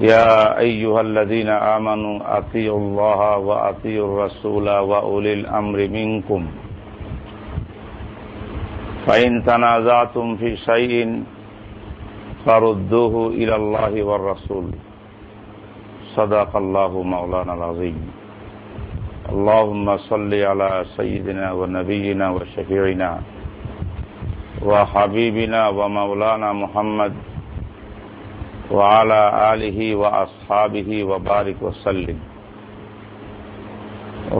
يا أيها الذين آمنوا أطيعوا الله وأطيعوا الرسول وأولي الأمر منكم. فإن تنازعتم في شيء فردوه إلى الله والرسول. صدق الله مولانا العظيم. اللهم صل على سيدنا ونبينا وشفيعنا وحبيبنا ومولانا محمد وعلى آله وأصحابه وبارك وسلم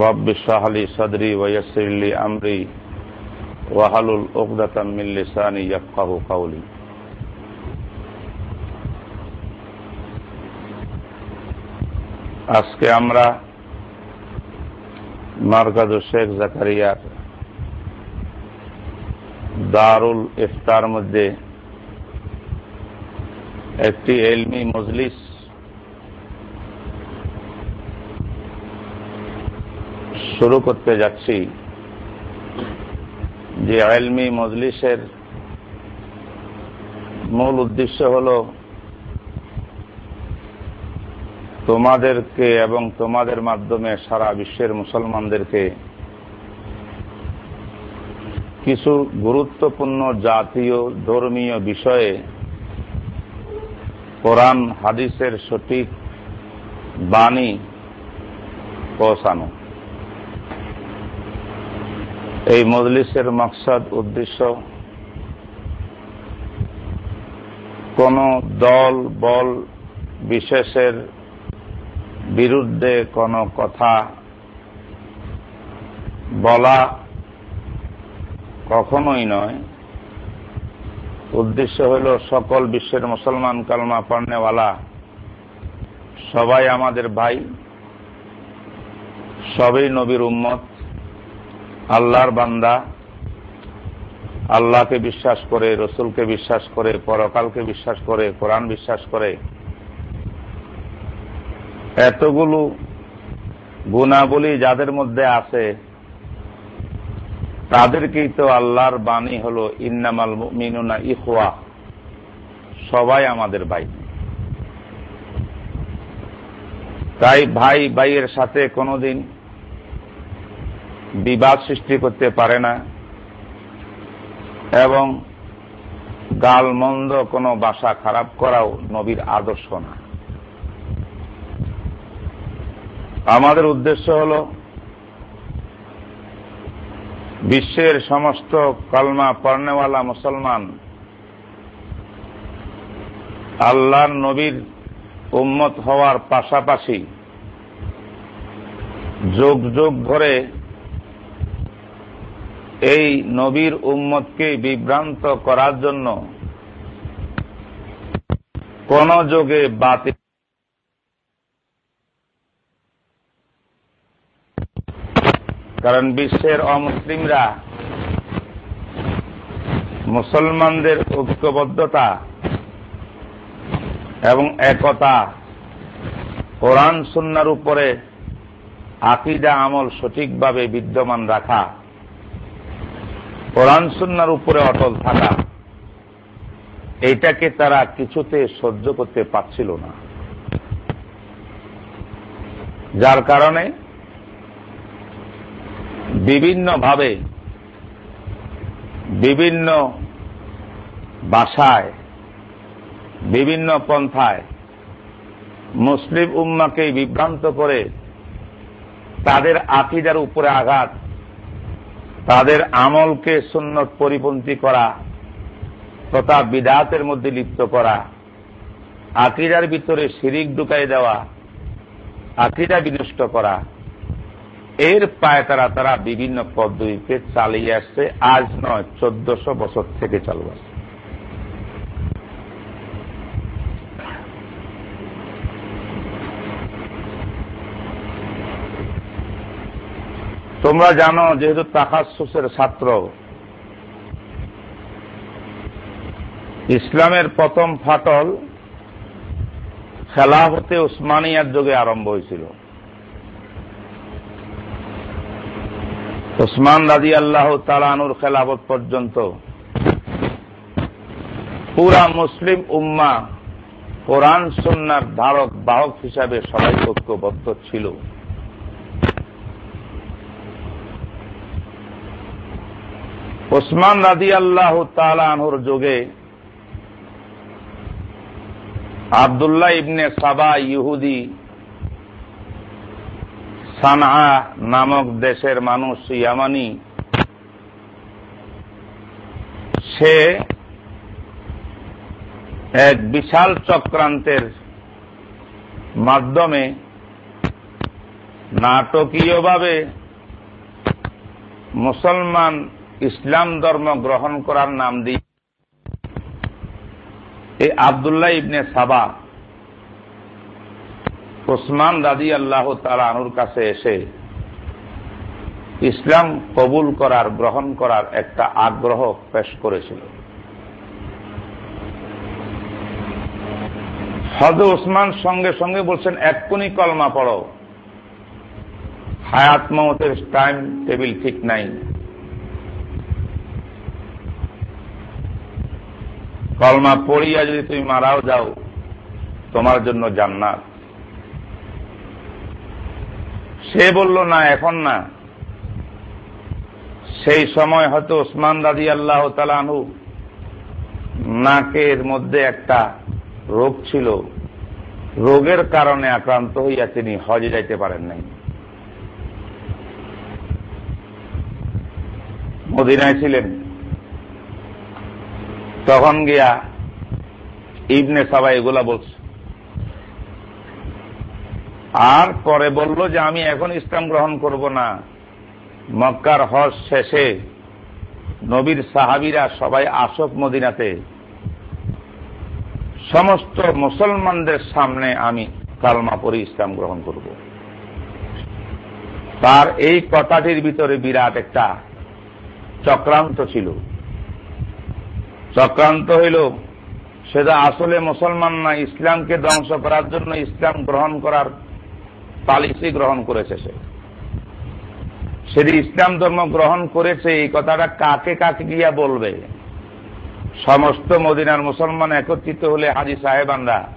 رب اشرح لي صدري ويسر لي أمري وحلل عقدة من لساني يفقه قولي আজকে আমরা মার্কাজ শেখ জাকারিয়ার দারুল ইফতার মধ্যে একটি এলমি মজলিস। শুরু করতে যাচ্ছি যে এলমি মজলিসের মূল উদ্দেশ্য হল তোমাদেরকে এবং তোমাদের মাধ্যমে সারা বিশ্বের মুসলমানদেরকে কিছু গুরুত্বপূর্ণ জাতীয় ধর্মীয় বিষয়ে কোরআন, হাদিসের সঠিক বাণী পৌঁছানো। এই মজলিসের মকসদ, উদ্দেশ্য কোন দল, বল বিশেষের বিরুদ্ধে কোন কথা বলা কখনোই নয়। উদ্দেশ্য হল সকল বিশ্বের মুসলমান কালমা পড়নেওয়ালা। সবাই আমাদের ভাই, সবই নবীর উম্মত, আল্লাহর বান্দা, আল্লাহকে বিশ্বাস করে, রসুলকে বিশ্বাস করে, পরকালকে বিশ্বাস করে, কোরআন বিশ্বাস করে। এতগুলো গুণাবলী যাদের মধ্যে আছে তাদেরকেই তো আল্লাহর বাণী হল, ইন্নামাল মিনুনা ইহুয়া সবাই আমাদের ভাই। তাই ভাই ভাইয়ের সাথে কোনোদিন বিবাদ সৃষ্টি করতে পারে না এবং গাল মন্দ কোনো বাসা খারাপ করাও নবীর আদর্শ না। আমাদের উদ্দেশ্য হল বিশ্বের সমস্ত কলমা পড়নেওয়ালা মুসলমান আল্লাহর নবীর উম্মত হওয়ার পাশাপাশি যুগ যুগ ধরে এই নবীর উম্মতকে বিভ্রান্ত করার জন্য কোন যোগে বাতিল কারণ বিশ্বের অমুসলিমরা মুসলমানদের ঐক্যবদ্ধতা এবং একতা কোরআন সুন্নার উপরে আকিদা আমল সঠিকভাবে বিদ্যমান রাখা, কোরআন সুন্নার উপরে অটল থাকা এইটাকে তারা কিছুতে সহ্য করতে পারছিল না। যার কারণে বিভিন্নভাবে, বিভিন্ন বাসায়, বিভিন্ন পন্থায় মুসলিম উম্মাকে বিভ্রান্ত করে তাদের আকিদার উপরে আঘাত, তাদের আমলকে সুন্নত পরিপন্থী করা, তথা বিদাতের মধ্যে লিপ্ত করা, আকিদার ভিতরে শিরিক ঢুকাই দেওয়া, আকিদা বিনষ্ট করা। এর পায়ে তারা তারা বিভিন্ন পদ্ধতিতে চালিয়ে আসছে। আজ নয়, চোদ্দশো বছর থেকে চালু আছে। তোমরা জানো, যেহেতু তাকাসুসের ছাত্র, ইসলামের প্রথম ফাটল খেলাফতে উসমানিয়ার যুগে আরম্ভ হয়েছিল। উসমান রাজি আল্লাহ তালানুর খেলাফত পর্যন্ত পুরা মুসলিম উম্মা কোরআন সন্ন্যার ধারক বাহক হিসাবে সবাই ঐক্যবদ্ধ ছিল। ওসমান রাজি আল্লাহ তালানুর যুগে আবদুল্লাহ ইবনে সাবা ইহুদি সানা নামক দেশের মানুষ ইয়ামানি, সে এক বিশাল চক্রান্তের মাধ্যমে নাটকীয়ভাবে মুসলমান ইসলাম ধর্ম গ্রহণ করার নাম দিয়ে এই আবদুল্লাহ ইবনে সাবা ওসমান রাজি আল্লাহ তালা আনুর কাছে এসে ইসলাম কবুল করার, গ্রহণ করার একটা আগ্রহ পেশ করেছিল। হজ ওসমান সঙ্গে সঙ্গে বলছেন, এক্ষুনি কলমা পড়ো। হায়াত মমতের টাইম টেবিল ঠিক নাই। কলমা পড়িয়া যদি তুমি মারাও যাও, তোমার জন্য জান্নাত। সে বলল, না, এখন না। সেই সময় হয়তো ওসমান রাজি আল্লাহ তালানহু নাকের মধ্যে একটা রোগ ছিল। রোগের কারণে আক্রান্ত হইয়া তিনি হজে যাইতে পারেন নাই। মদিনায় ছিলেন। তখন গিয়া ইবনে সবাই এগুলা বলছে। আর পরে বলল যে আমি এখন ইসলাম গ্রহণ করব না। মক্কার হজ শেষে নবীর সাহাবিরা সবাই আসক মদিনাতে। সমস্ত মুসলমানদের সামনে আমি কালমা পরে ইসলাম গ্রহণ করব। তার এই কথাটির ভিতরে বিরাট একটা চক্রান্ত ছিল। চক্রান্ত হইল সেটা আসলে মুসলমান না, ইসলামকে ধ্বংস করার জন্য ইসলাম গ্রহণ করার পালিসি গ্রহণ করেছে সে। সেটি ইসলাম ধর্ম গ্রহণ করেছে, এই কথাটা কাকে কাকে গিয়া বলবে? সমস্ত মদিনার মুসলমান একত্রিত হলে হাজি সাহেবানরা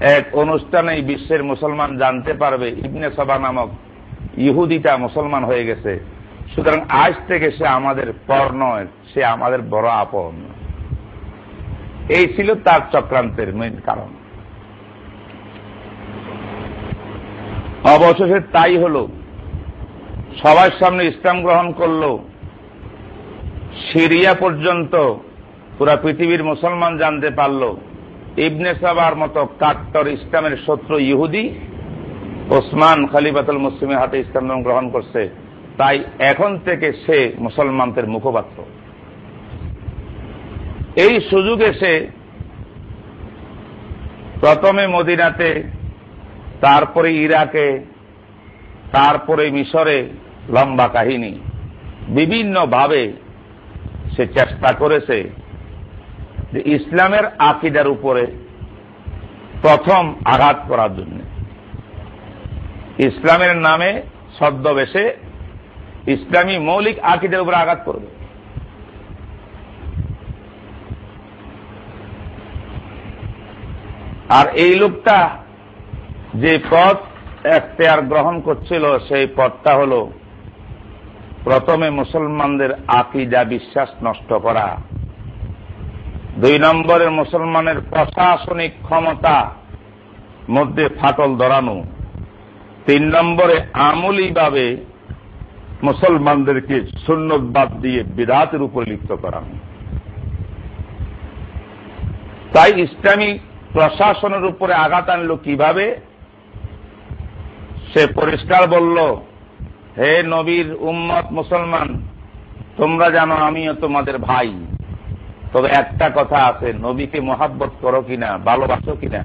এক অনুষ্ঠানে বিশ্বের মুসলমান জানতে পারবে, ইবনে সভা নামক ইহুদিটা মুসলমান হয়ে গেছে। সুতরাং আজ থেকে সে আমাদের পর নয়, সে আমাদের বড় আপন। এই ছিল তার চক্রান্তের মেন কারণ। অবশেষে তাই হল। সবার সামনে ইসলাম গ্রহণ করল। সিরিয়া পর্যন্ত পুরা পৃথিবীর মুসলমান জানতে পারল। ইবনে সাবার মতো কাট্টর ইসলামের শত্রু ইহুদি ওসমান খালিবাতুল মুসলিমের হাতে ইসলাম গ্রহণ করছে। তাই এখন থেকে সে মুসলমানদের মুখপাত্র। এই সুযোগে সে প্রথমে মদিনাতে তারপরে ইরাকে, তারপরে মিশরে, লম্বা কাহিনী। বিভিন্নভাবে সে চেষ্টা করেছে যে ইসলামের আকিদার উপরে প্রথম আঘাত করার জন্য। ইসলামের নামে ছদ্মবেশে ইসলামী মৌলিক আকিদের উপরে আঘাত করবে। আর এই লোকটা যে পথ এখতেয়ার গ্রহণ করছিল, সেই পথটা হল প্রথমে মুসলমানদের আকিদা বিশ্বাস নষ্ট করা। দুই নম্বরের মুসলমানের প্রশাসনিক ক্ষমতা মধ্যে ফাটল ধরানো। তিন নম্বরে আমলিভাবে মুসলমানদেরকে সুন্নতবাদ দিয়ে বিরাতের উপর লিপ্ত করানো। তাই ইসলামী প্রশাসনের উপরে আঘাত আনলো কীভাবে? সে পরিষ্কার বলল, হে নবীর উম্মত মুসলমান, তোমরা জানো আমিও তোমাদের ভাই। তবে একটা কথা আছে, নবীকে মহাব্বত করো কিনা, ভালোবাসো কিনা?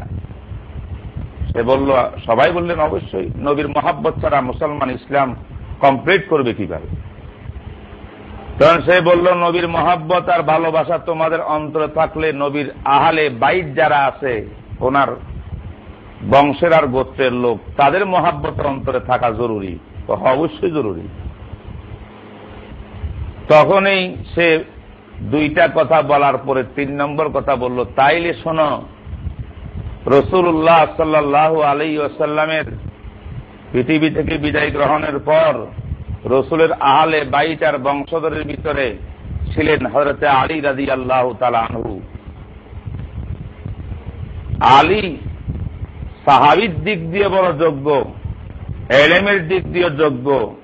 সে বলল, সবাই বললেন অবশ্যই, নবীর মহাব্বত ছাড়া মুসলমান ইসলাম কমপ্লিট করবে কীভাবে? তখন সে বলল, নবীর মহাব্বত আর ভালোবাসা তোমাদের অন্তরে থাকলে নবীর আহালে বাইট যারা আছে, ওনার বংশের আর গোত্রের লোক, তাদের মহাব্বত অন্তরে থাকা জরুরি অবশ্যই জরুরি। তখনই সে দুইটা কথা বলার পরে তিন নম্বর কথা বলল, তাইলে শোনো রসুল্লাহ সাল্লাহ আলী ওসাল্লামের পৃথিবী থেকে বিদায় গ্রহণের পর রসুলের আহলে বাইটার বংশধরের ভিতরে ছিলেন হজরতে আলী রাজি আল্লাহ তালু আলী সাহাবির দিক দিয়ে বড় যোগ্য, এলেমের দিক দিয়ে যোগ্য,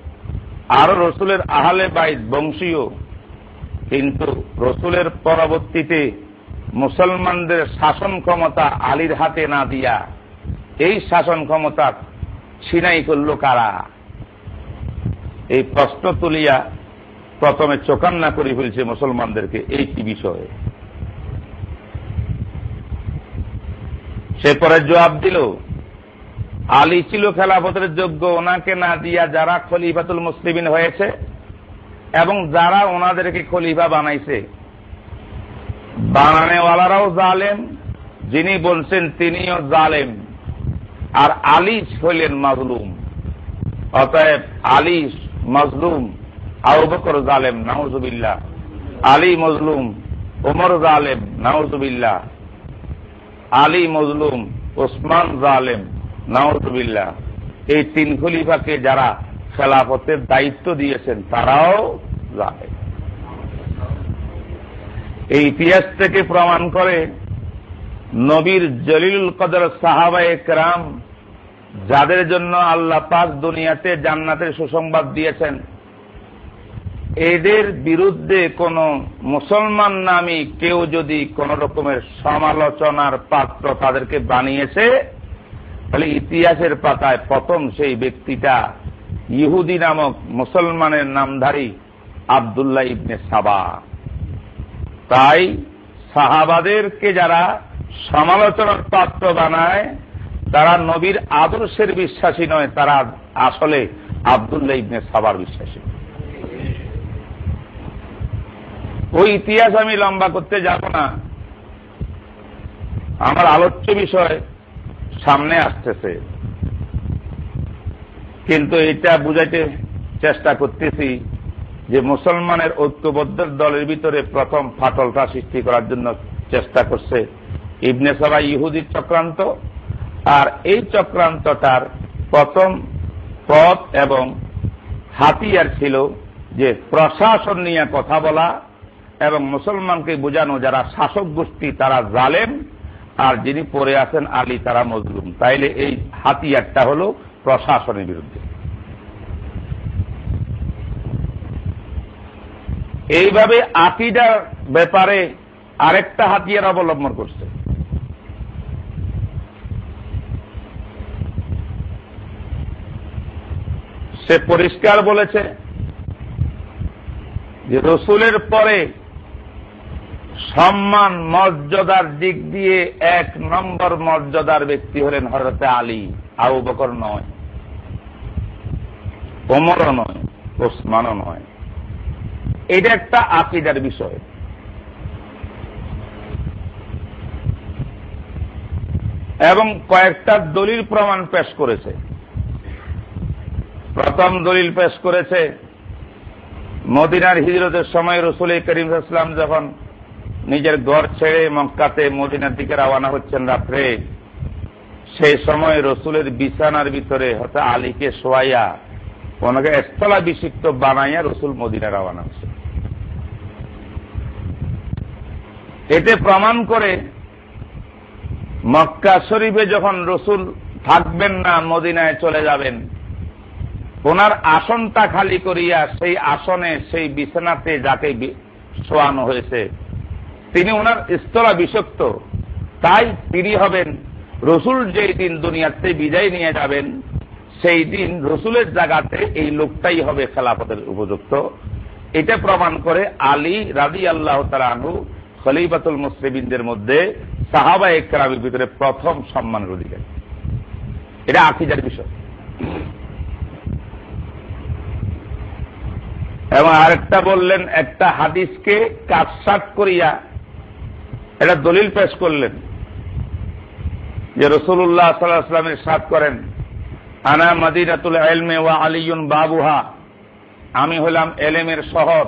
আরও রসুলের আহলে বাইত বংশীয়। কিন্তু রসুলের পরবর্তীতে মুসলমানদের শাসন ক্ষমতা আলীর হাতে না দিয়া এই শাসন ক্ষমতা ছিনাই করল কারা? এই প্রশ্ন তুলিয়া প্রথমে চোকান্না করে ফেলছে মুসলমানদেরকে এই বিষয়ে। সে পরে জবাব দিল, আলী ছিল খেলাফতের যোগ্য, ওনাকে না দিয়া যারা খলিফাতুল মুসলিমিন হয়েছে এবং যারা ওনাদেরকে খলিফা বানাইছে। বানানেওয়ালারাও জালেম, যিনি বলছেন তিনিও জালেম, আর আলী হইলেন মাজলুম। অতএব আলী মজলুম আবকর জালেম নাউজুবিল্লা আলী মজলুম, ওমর জালেম নাউজুবিল্লা আলী মজলুম, ওসমান জালেম নাউজুবিল্লা এই তিন খলিফাকে যারা খেলাফতের দায়িত্ব দিয়েছেন, তারাও জালেম। এই ইতিহাস থেকে প্রমাণ করে নবীর জলিল কদর সাহাবায় একরাম যাদের জন্য আল্লাহ পাক দুনিয়াতে জান্নাতের সুসংবাদ দিয়েছেন এদের বিরুদ্ধে কোন মুসলমান নামী কেউ যদি কোন রকমের সমালোচনার পাত্র তাদেরকে বানিয়েছে, তাহলে ইতিহাসের পাতায় প্রথম সেই ব্যক্তিটা ইহুদি নামক মুসলমানের নামধারী আবদুল্লাহ ইবনে সাবা। তাই সাহাবাদেরকে যারা সমালোচনার পাত্র বানায়, তারা নবীর আদর্শের বিশ্বাসী নয়, তারা আসলে আবদুল্লাহ ইবনে সাবার বিশ্বাসী। ওই ইতিহাস আমি লম্বা করতে যাব না। আমার আলোচ্য বিষয় সামনে আসতেছে। কিন্তু এটা বুঝাইতে চেষ্টা করতেছি যে মুসলমানের ঐক্যবদ্ধ দলের ভিতরে প্রথম ফাটলটা সৃষ্টি করার জন্য চেষ্টা করছে ইবনে সবাই ইহুদির চক্রান্ত, আর এই চক্রান্তটার প্রথম পথ এবং হাতিয়ার ছিল যে প্রশাসন নিয়ে কথা বলা এবং মুসলমানকে বোঝানো যারা শাসক গোষ্ঠী, তারা জালেম, আর যিনি পড়ে আছেন আলী, তারা মজলুম। তাইলে এই হাতিয়ারটা হল প্রশাসনের বিরুদ্ধে। এইভাবে আকিদার ব্যাপারে আরেকটা হাতিয়ার অবলম্বন করছে। সে পরিষ্কার বলেছে যে রসুলের পরে সম্মান মর্যাদার দিক দিয়ে এক নম্বর মর্যাদার ব্যক্তি হলেন হরতে আলী। আবু বকর নয়। ওমরও নয়। ওসমানও নয়। এটা একটা আকিদার বিষয়। এবং কয়েকটা দলিল প্রমাণ পেশ করেছে। প্রথম দলিল পেশ করেছে, মদিনার হিজরতের সময় রসুল করিম ইসলাম যখন নিজের ঘর ছেড়ে মক্কাতে মদিনার দিকে রওয়ানা হচ্ছেন রাত্রে। সেই সময় রসুলের বিছানার ভিতরে হয়তো আলীকে শোয়াইয়া ওনাকে স্থলা বিষিক্ত বানাইয়া রসুল মদিনা রওয়ানা হচ্ছে। এতে প্রমাণ করে মক্কা শরীফে যখন রসুল থাকবেন না, মদিনায় চলে যাবেন, ওনার আসনটা খালি করিয়া সেই আসনে, সেই বিছানাতে যাকে শোয়ানো হয়েছে তিনি ওনার স্থলা বিষক্ত। তাই তিনি হবেন রসুল যেই দিন দুনিয়াতে বিদায় নিয়ে যাবেন, সেই দিন রসুলের জায়গাতে এই লোকটাই হবে খেলাফতের উপযুক্ত। এটা প্রমাণ করে আলী রাজি আল্লাহ তালু খলিফাতুল মুসলিমদের মধ্যে সাহাবা একরামের ভিতরে প্রথম সম্মানের অধিকারী। এটা আকিজার বিষয়। এবং আরেকটা বললেন, একটা হাদিসকে কাটসাট করিয়া এটা দলিল পেশ করলেন যে রসুল্লাহ সাল্লাহামের সাত করেন, আনা মাদিনাতুল এলমে ওয়া আলিউন বাবুহা। আমি হলাম এলেমের শহর।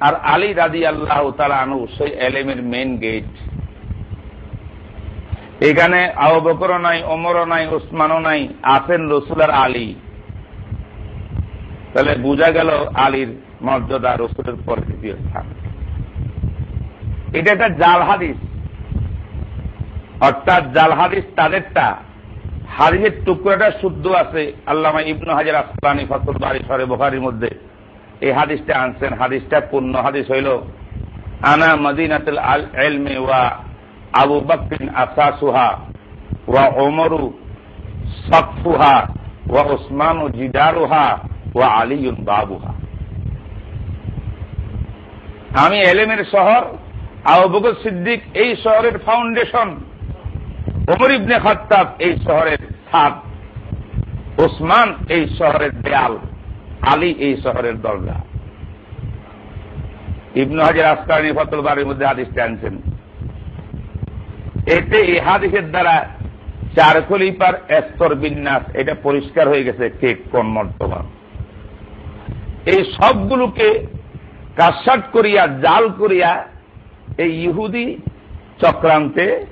আর আলী রাদি আল্লাহ তালা আনু সেই এলেমের মেন গেট এখানে আউ বকরও নাই, ওমরও নাই, উসমানও নাই, আছেন রসুলার আলী। তাহলে বোঝা গেল আলীর মর্যাদা রসুলের পর দ্বিতীয় স্থান। এটা একটা জাল হাদিস। অর্থাৎ জাল হাদিস তাদেরটা হাদিসের টুকরাটা শুদ্ধ আছে আল্লামা ইবনু হাজার আসলানি ফতুল বাড়ি সরে বোখারির মধ্যে। এই হাদিসটা আনছেন, হাদিসটা পূর্ণ হাদিস হইল, আনা মদিনাতুল আল এলমে ওয়া আবু বকরিন আসাসুহা ওয়া ওমরু সফুহা ওয়া ওসমানু জিদারুহা ওয়া আলিউন বাবুহা। আমি এলেমের শহর আবু বকর সিদ্দিক এই শহরের ফাউন্ডেশন ওমর ইবনে খত্তাব এই শহরের ছাদ ওসমান এই শহরের দেয়াল। আলী এই শহরের দরজা ইবনু হাজার আসকারণী ফতল বাড়ির মধ্যে হাদিসটা আনছেন। এতে এই হাদিসের দ্বারা চার খলিফার স্তর বিন্যাস, এটা পরিষ্কার হয়ে গেছে কে কোন মর্তমান এই সবগুলোকে কাসাট করিয়া, জাল করিয়া এই ইহুদি চক্রান্তে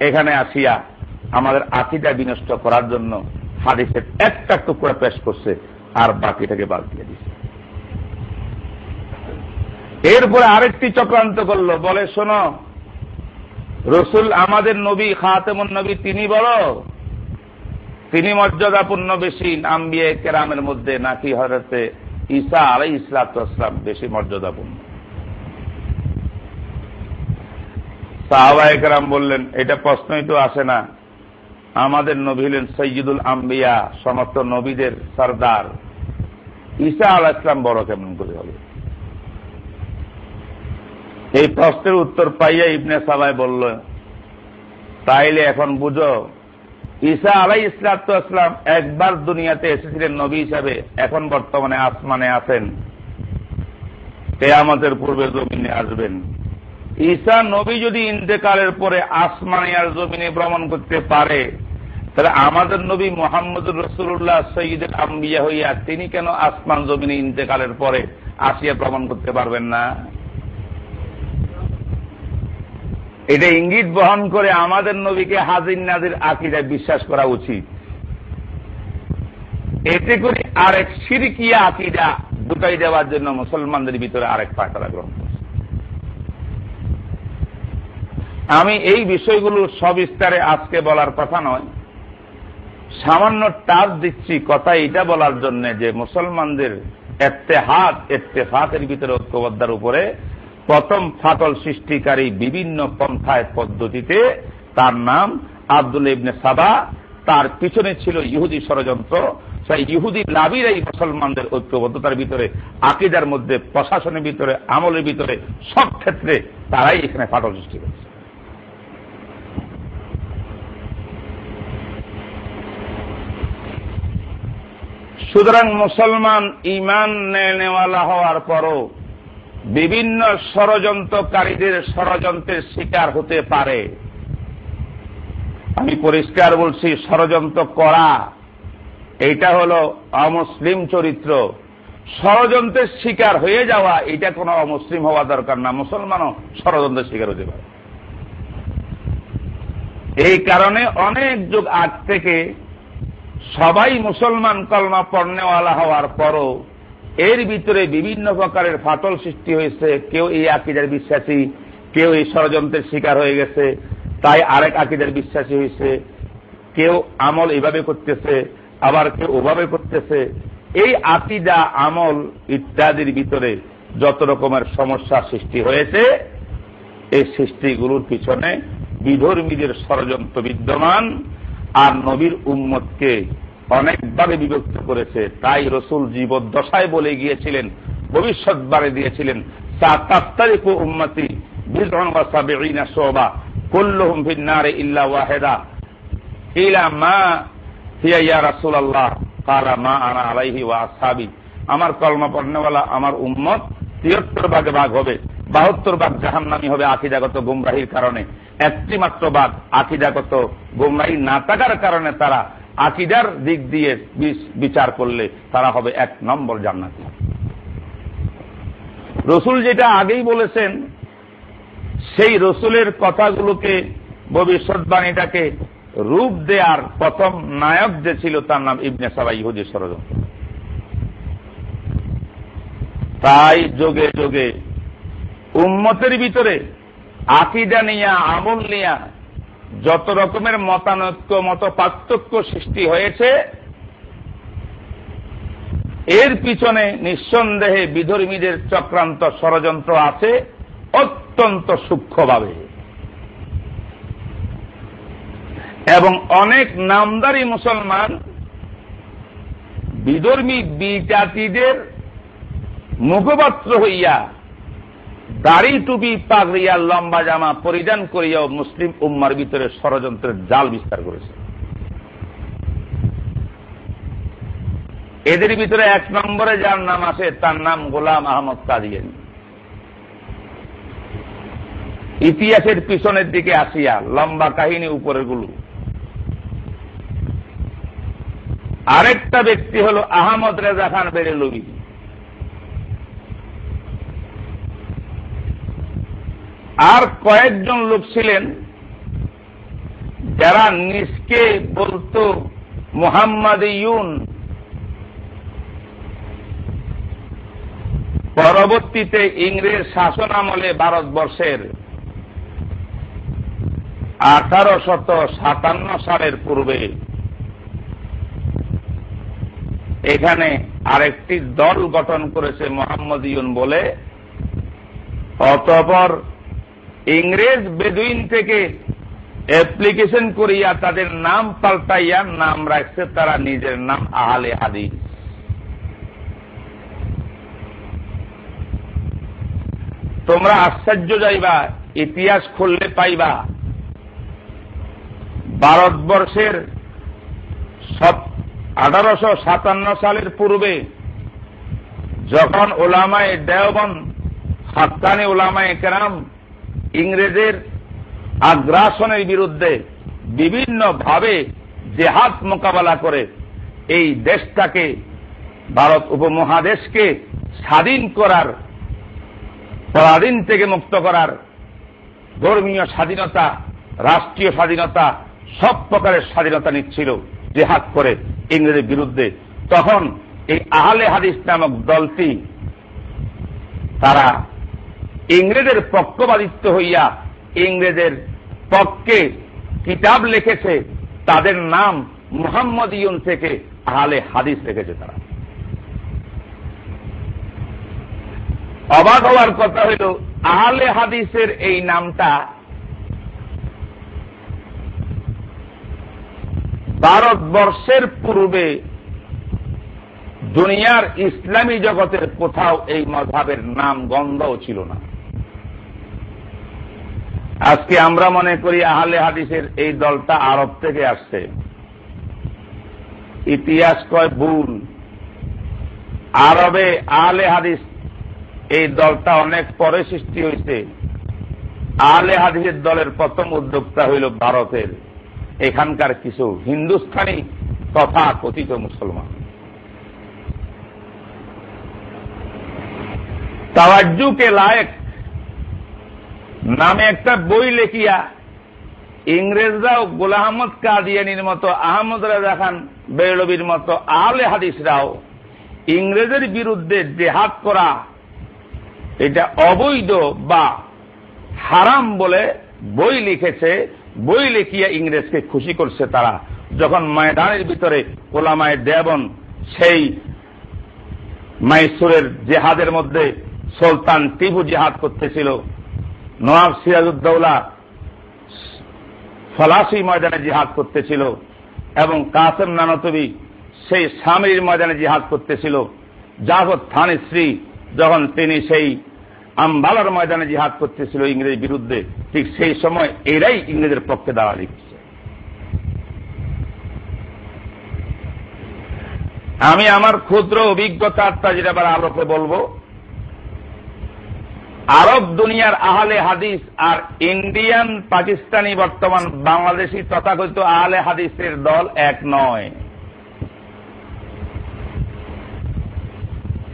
এখানে আসিয়া আমাদের আকিটা বিনষ্ট করার জন্য হাদিসের একটা টুকরা পেশ করছে আর বাকিটাকে বাদ দিয়ে দিছে। এরপরে আরেকটি চক্রান্ত করল, বলে, শোনো, রসুল আমাদের নবী খাতেমন নবী তিনি বলো তিনি মর্যাদাপূর্ণ বেশি নাম্বিয়ে কেরামের মধ্যে নাকি হরতে ঈসা আলাই ইসলাতাম বেশি মর্যাদাপূর্ণ। সাহাবা বললেন, এটা প্রশ্নই তো আসে না। আমাদের নবী হলেন সৈয়দুল আম্বিয়া, সমস্ত নবীদের সর্দার। ঈসা আলাহ ইসলাম বড় কেমন করে হবে? এই প্রশ্নের উত্তর পাইয়া ইবনে সাবাই বলল, তাইলে এখন বুঝো, ঈসা আলাই ইসলাম একবার দুনিয়াতে এসেছিলেন নবী হিসাবে, এখন বর্তমানে আসমানে আছেন। কেয়ামতের পূর্বে জমিনে আসবেন। ঈসা নবী যদি ইন্তেকালের পরে আসমানে আর জমিনে ভ্রমণ করতে পারে, তাহলে আমাদের নবী মোহাম্মদ রসুল্লাহ সঈদের আম্বিয়া হইয়া তিনি কেন আসমান জমিনে ইন্তেকালের পরে আসিয়া ভ্রমণ করতে পারবেন না? এটা ইঙ্গিত বহন করে আমাদের নবীকে হাজির নাজির আকিদায় বিশ্বাস করা উচিত। এতে করে আরেক সিরিকিয়া আকিদা ঢুকাই দেওয়ার জন্য মুসলমানদের ভিতরে আরেক পাকড়া গ্রহণ করছে। আমি এই বিষয়গুলো সবিস্তারে আজকে বলার কথা নয়। সামান্য টাচ দিচ্ছি কথা এটা বলার জন্য যে মুসলমানদের এত্তেহাত এত্তেফাতের ভিতরে ঐক্যবদ্ধার উপরে প্রথম ফাটল সৃষ্টিকারী বিভিন্ন পন্থায় পদ্ধতিতে তার নাম আব্দুল ইবনে সাবা, তার পিছনে ছিল ইহুদি ষড়যন্ত্র। তাই ইহুদি লাভির এই মুসলমানদের ঐক্যবদ্ধতার ভিতরে, আকিদার মধ্যে, প্রশাসনের ভিতরে, আমলের ভিতরে সব ক্ষেত্রে তারাই এখানে ফাটল সৃষ্টি করেছে। সুতরাং মুসলমান ইমান নেওয়ালা হওয়ার পরও বিভিন্ন ষড়যন্ত্রকারীদের ষড়যন্ত্রের শিকার হতে পারে। আমি পরিষ্কার বলছি, ষড়যন্ত্র করা, এইটা হল অমুসলিম চরিত্র। ষড়যন্ত্রের শিকার হয়ে যাওয়া এটা কোনো অমুসলিম হওয়া দরকার না। মুসলমানও ষড়যন্ত্রের শিকার হতে পারে। এই কারণে অনেক যুগ আগ থেকে সবাই মুসলমান কলমা পড়নেওয়ালা হওয়ার পরও এর ভিতরে বিভিন্ন প্রকারের ফাটল সৃষ্টি হয়েছে। কেউ এই আকিদের বিশ্বাসী, কেউ এই ষড়যন্ত্রের শিকার হয়ে গেছে, তাই আরেক আকিদের বিশ্বাসী হয়েছে। কেউ আমল এভাবে করতেছে, আবার কেউ ওভাবে করতেছে। এই আকিদা, আমল ইত্যাদির ভিতরে যত রকমের সমস্যা সৃষ্টি হয়েছে, এই সৃষ্টিগুলোর পিছনে বিধর্মীদের ষড়যন্ত্র বিদ্যমান। আর নবীর উম্মতকে অনেকভাবে বিভক্ত করেছে। তাই রসুল জীবদ্দশায় বলে গিয়েছিলেন ভবিষ্যৎবারে দিয়েছিলেন আমার কলমা পড়নেওয়ালা আমার উম্মত তিয়াত্তর ভাগে ভাগ হবে, বাহাত্তর ভাগ জাহান্নামি হবে আকিদাগত গুমরাহির কারণে। একটি মাত্র ভাগ আকিদাগত গুমরাহি না থাকার কারণে তারা আকিদার দিক দিয়ে বিচার করলে তারা হবে এক নম্বর জান্নাতি। রসুল যেটা আগেই বলেছেন, সেই রসুলের কথাগুলোকে, ভবিষ্যৎবাণীটাকে রূপ দেয়ার প্রথম নায়ক যে ছিল তার নাম ইবনে সাবাই ইহুদি ষড়যন্ত্র। তাই যোগে যোগে উম্মতের ভিতরে আকিদা নিয়া, আমল নিয়া যত রকমের মতানৈক্য মত পার্থক্য সৃষ্টি হয়েছে, এর পিছনে নিঃসন্দেহে বিধর্মীদের চক্রান্ত ষড়যন্ত্র আছে অত্যন্ত সূক্ষ্মভাবে। এবং অনেক নামদারি মুসলমান বিধর্মী বিজাতিদের মুখপাত্র হইয়া দাড়ি টুপি পাগড়িয়া লম্বা জামা পরিধান করিয়াও মুসলিম উম্মার ভিতরে ষড়যন্ত্রের জাল বিস্তার করেছে। এদের ভিতরে এক নম্বরে যার নাম আছে, তার নাম গোলাম আহমদ কাদিয়ানি। ইতিহাসের পিছনের দিকে আসিয়া লম্বা কাহিনী উপরেরগুলো। আরেকটা ব্যক্তি হল আহমদ রেজা খান বেরেলবি। আর কয়েকজন লোক ছিলেন যারা নিজকে বলতো মোহাম্মদ ইউন। পরবর্তীতে ইংরেজ শাসন আমলে ভারতবর্ষের আঠারো শত সাতান্ন সালের পূর্বে এখানে আরেকটি দল গঠন করেছে মোহাম্মদ ইউন বলে। অতপর ইংরেজ বেদুইন থেকে অ্যাপ্লিকেশন করিয়া তাদের নাম পাল্টাইয়া নাম রাখছে, তারা নিজের নাম আহলে হাদিস। তোমরা আশ্চর্য যাইবা, ইতিহাস খুললে পাইবা। ভারতবর্ষের আঠারোশো সাতান্ন সালের পূর্বে যখন ওলামায় দেওবন হাক্কানি ওলামায় কেরাম ইংরেজের আগ্রাসনের বিরুদ্ধে বিভিন্নভাবে জেহাদ মোকাবেলা করে এই দেশটাকে, ভারত উপমহাদেশকে স্বাধীন করার, পরাধীন থেকে মুক্ত করার, ধর্মীয় স্বাধীনতা, রাষ্ট্রীয় স্বাধীনতা, সব প্রকারের স্বাধীনতা নিচ্ছিল জেহাদ করে ইংরেজের বিরুদ্ধে। তখন এই আহলে হাদিস নামক দলটি, তারা ইংরেজের পক্ষপাদিত্ব হইয়া ইংরেজের পক্ষে কিতাব লিখেছে, তাদের নাম মোহাম্মদ ইউন থেকে আহলে হাদিস রেখেছে তারা। অবাক হওয়ার কথা হইল, আহলে হাদিসের এই নামটা ভারতবর্ষের পূর্বে দুনিয়ার ইসলামী জগতের কোথাও এই মজাবের নাম, গন্ধও ছিল না। আজকে আমরা মনে করি আহলে হাদিসের এই দলটা আরব থেকে আসছে। ইতিহাস কয় ভুল। আরবে আহলে হাদিস এই দলটা অনেক পরে সৃষ্টি হয়েছে। আহলে হাদিসের দলের প্রথম উদ্যোক্তা হইল ভারতের। এখানকার কিছু হিন্দুস্থানি তথা কথিত মুসলমান। তাওয়াজ্জুকে লায়ক নামে একটা বই লেখিয়া ইংরেজরাও গোলা আহমদ কাদিয়ানির মতো, আহমদ রাজা খান বেরলবির মতো, আহলে হাদিসরাও ইংরেজের বিরুদ্ধে জেহাদ করা, এটা অবৈধ বা হারাম বলে বই লিখেছে, বই লিখিয়া ইংরেজকে খুশি করছে তারা। যখন ময়দানের ভিতরে ওলামায় দেবন সেই মাইসুরের জেহাদের মধ্যে সুলতান টিভু জেহাদ করতেছিল নওয়াব সিরাজউদ্দৌলা ফলাসি ময়দানে জিহাদ করতেছিল এবং কাসেম নানতবি সেই স্বামীর ময়দানে জিহাদ করতেছিল। জাফর থানি শ্রী যখন তিনি সেই আম্বালার ময়দানে জিহাদ করতেছিল ইংরেজ বিরুদ্ধে, ঠিক সেই সময় এরাই ইংরেজের পক্ষে দাঁড়া লিখছে। আমি আমার ক্ষুদ্র অভিজ্ঞতাটা যেটা আবার আলোকে বলব আরব দুনিয়ার আহলে হাদিস আর ইন্ডিয়ান পাকিস্তানি বর্তমান বাংলাদেশি তথাকথিত আহলে হাদিসের দল এক নয়।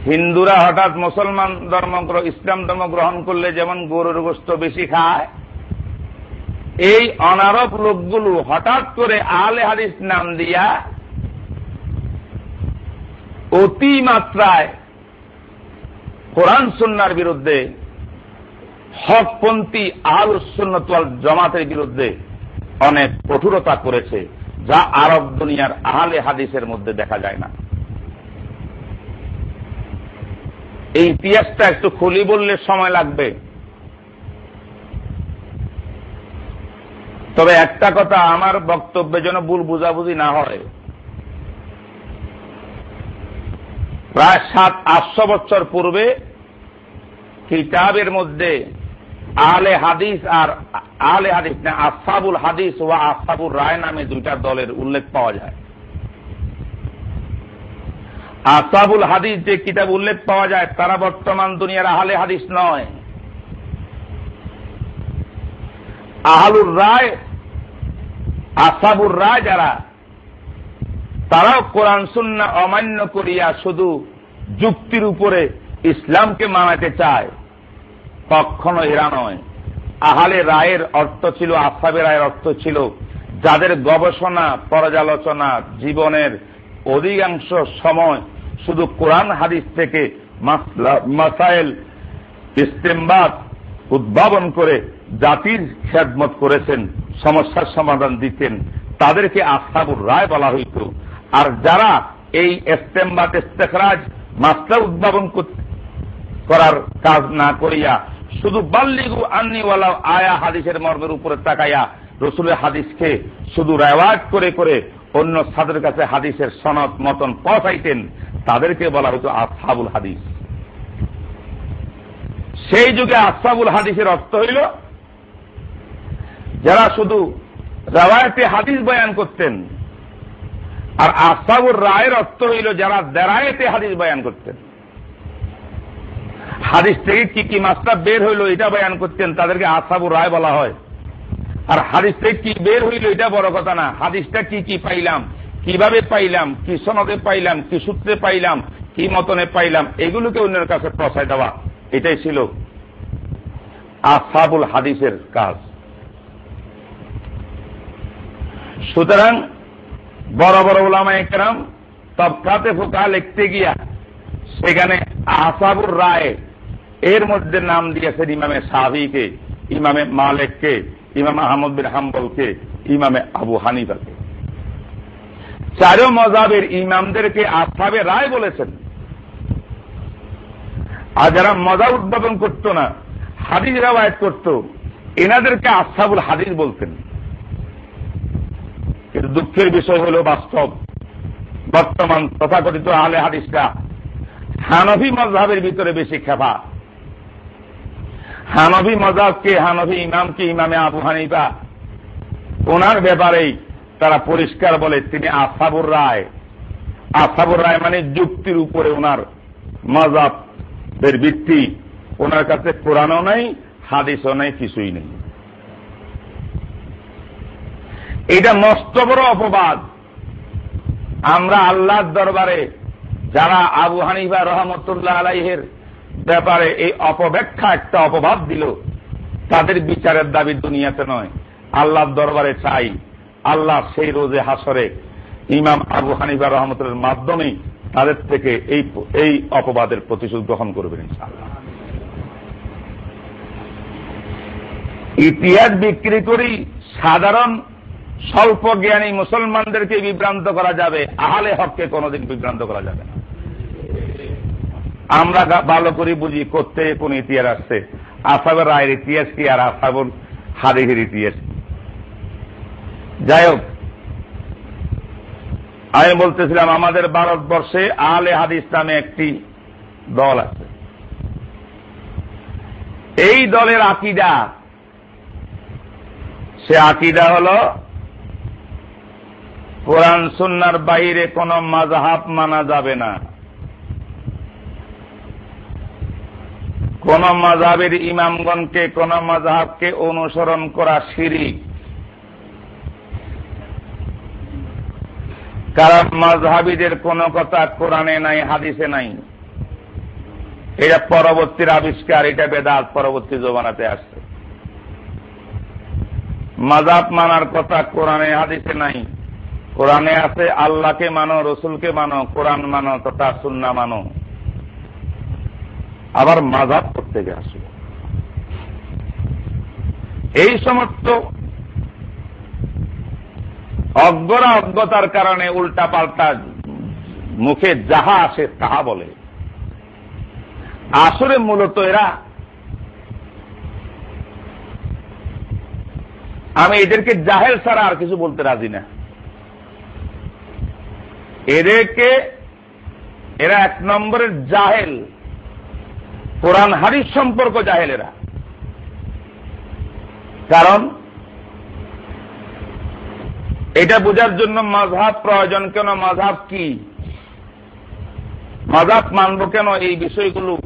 হিন্দুরা হঠাৎ মুসলমান ধর্ম ইসলাম ধর্ম গ্রহণ করলে যেমন গরুর গোস্ত বেশি খায়, এই অনারব লোকগুলো হঠাৎ করে আহলে হাদিস নাম দিয়া অতি মাত্রায় কোরআন সন্ন্যার বিরুদ্ধে হকপন্থী আল সুন্নতওয়াল জমাতের বিরুদ্ধে অনেক কঠোরতা করেছে, যা আরব দুনিয়ার আহলে হাদিসের মধ্যে দেখা যায় না। এই ইতিহাসটা একটু খুলি বললে সময় লাগবে। তবে একটা কথা, আমার বক্তব্যের যেন ভুল বুঝাবুঝি না হয়। প্রায় সাত আটশো বছর পূর্বে কিতাবের মধ্যে আলে হাদিস আর আলে হাদিস না, আসাবুল হাদিস ও আসাবুল রায় নামে দুইটা দলের উল্লেখ পাওয়া যায়। আসাবুল হাদিস যে কিতাব উল্লেখ পাওয়া যায়, তারা বর্তমান দুনিয়ার আহলে হাদিস নয়। আহালুর রায়, আসাবুর রায় যারা, তারাও কোরআন সুন্না অমান্য করিয়া শুধু যুক্তির উপরে ইসলামকে মানাতে চায়। কখনো এরা নয়। আহালে রায়ের অর্থ ছিল আসাবের রায়ের অর্থ ছিল, যাদের গবেষণা, পর্যালোচনা, জীবনের অধিকাংশ সময় শুধু কোরআন হাদিস থেকে মাসাইল ইস্তেমবাদ উদ্ভাবন করে জাতির খেদমত করেছেন, সমস্যার সমাধান দিতেন। তাদেরকে আস্থাবুর রায় বলা হইত। আর যারা এই ইস্তেমবাদ, ইস্তেখরাজ, মাসলা উদ্ভাবন করার কাজ না করিয়া শুধু বাল্লিগু আন্নিওয়ালা আয়া হাদিসের মর্মের উপরে তাকাইয়া রসুলের হাদিসকে শুধু রেওয়াজ করে করে অন্য সাদের কাছে হাদিসের সনদ মতন পৌঁছাইতেন, তাদেরকে বলা হতো আসাবুল হাদিস। সেই যুগে আসাবুল হাদিসের অর্থ হইল, যারা শুধু রেওয়ায়তে হাদিস বয়ান করতেন, আর আসাবুর রায়ের অর্থ হইল যারা দেরায়েতে হাদিস বয়ান করতেন। হাদিস থেকে কি কি মাস্টার বের হইল এটা বয়ান করতেন তাদেরকে আসাবুর রায় বলা হয়। আর হাদিস থেকে কি বের হইল এটা বড় কথা না, হাদিসটা কি কি পাইলাম, কীভাবে পাইলাম, কি সনদে পাইলাম, কি সূত্রে পাইলাম, কি মতনে পাইলাম, এগুলোকে অন্যের কাছে পৌঁছায় দেওয়া, এটাই ছিল আসাবুল হাদিসের কাজ। সুতরাং বড় বড় ওলামা একরাম তৎকাতে ফোকা লিখতে গিয়া সেখানে আসাবুর রায় এর মধ্যে নাম দিয়েছেন ইমামে সাহাবিকে ইমামে মালেককে, ইমাম আহমদ বিন হাম্বলকে, ইমামে আবু হানিফাকে। চারো মজাবের ইমামদেরকে আসাবে রায় বলেছেন। আর যারা মজা উদ্ভাবন করত না, হাদিস রাওয়ায়ত করত, এনাদেরকে আসাবুল হাদিস বলতেন। কিন্তু দুঃখের বিষয় হল বাস্তব। বর্তমান তথাকথিত আলে হাদিসটা হানভি মজাবের ভিতরে বেশি খেপা। হানভি মজাবকে হানভি ইমামকে, ইমামে আবু হানিফা, ওনার ব্যাপারেই তারা পরিষ্কার বলে, তিনি আসাবুর রায়। আসাবুর রায় মানে যুক্তির উপরে ওনার মজাবের ভিত্তি। ওনার কাছে কোরআনও নেই, হাদিসও নেই, কিছুই নেই। এটা মস্ত বড় অপবাদ। আমরা আল্লাহর দরবারে, যারা আবু হানিফা রহমতুল্লাহ আলাইহের ব্যাপারে এই অপব্যাখ্যা একটা অপবাদ দিল। তাদের বিচারের দাবি দুনিয়াতে নয়। আল্লাহর দরবারে চাই। আল্লাহ সেই রোজে হাসরে ইমাম আবু হানিফা রহমতুল্লার মাধ্যমেই তাদের থেকে এই এই অপবাদের প্রতিশোধ গ্রহণ করবেন ইতিহাস বিক্রি করি সাধারণ স্বল্প জ্ঞানী মুসলমানদেরকে বিভ্রান্ত করা যাবে। আহলে হককে কোনদিন বিভ্রান্ত করা যাবে না। আমরা ভালো করে বুঝি করতে কোন ইতিহাস আসছে? আসাবের রায়ের ইতিহাস কি আর আসাবুল হাদিসের ইতিহাস? যাই হোক, আমি বলতেছিলাম আমাদের ভারতবর্ষে আলে হাদিস নামে একটি দল আছে। এই দলের আকিদা, সে আকিদা হল, কোরআন সুন্নার বাইরে কোন মাজাহাব মানা যাবে না। কোন মাজাবের ইমামগণকে, কোন মাজাহাবকে অনুসরণ করা শিরিক। কারণ মাঝহাবিদের কোন কথা কোরআনে নাই, হাদিসে নাই। এটা পরবর্তীর আবিষ্কার, এটা বেদাত পরবর্তী জমানাতে আসছে। মাজাব মানার কথা কোরআনে, হাদিসে নাই। কোরআনে আছে, আল্লাহকে মানো, রসুলকে মানো, কোরআন মানো, তথা সুন্না মানো। আবার মাজাব করতে আসবে এই সমস্ত অজ্ঞরা অজ্ঞতার কারণে উল্টা পাল্টা মুখে যাহা আসে তাহা বলে। আসলে মূলত এরা আমি এদেরকে জাহেল ছাড়া আর কিছু বলতে রাজি না। এদেরকে এরা এক নম্বরের জাহেল। কোরআন হারিস সম্পর্ক জাহেল এরা কারণ, এটা বোঝার জন্য মাঝহাব প্রয়োজন কেন, মাঝহাব কি? মাঝহাব মানব কেন এই বিষয়গুলো?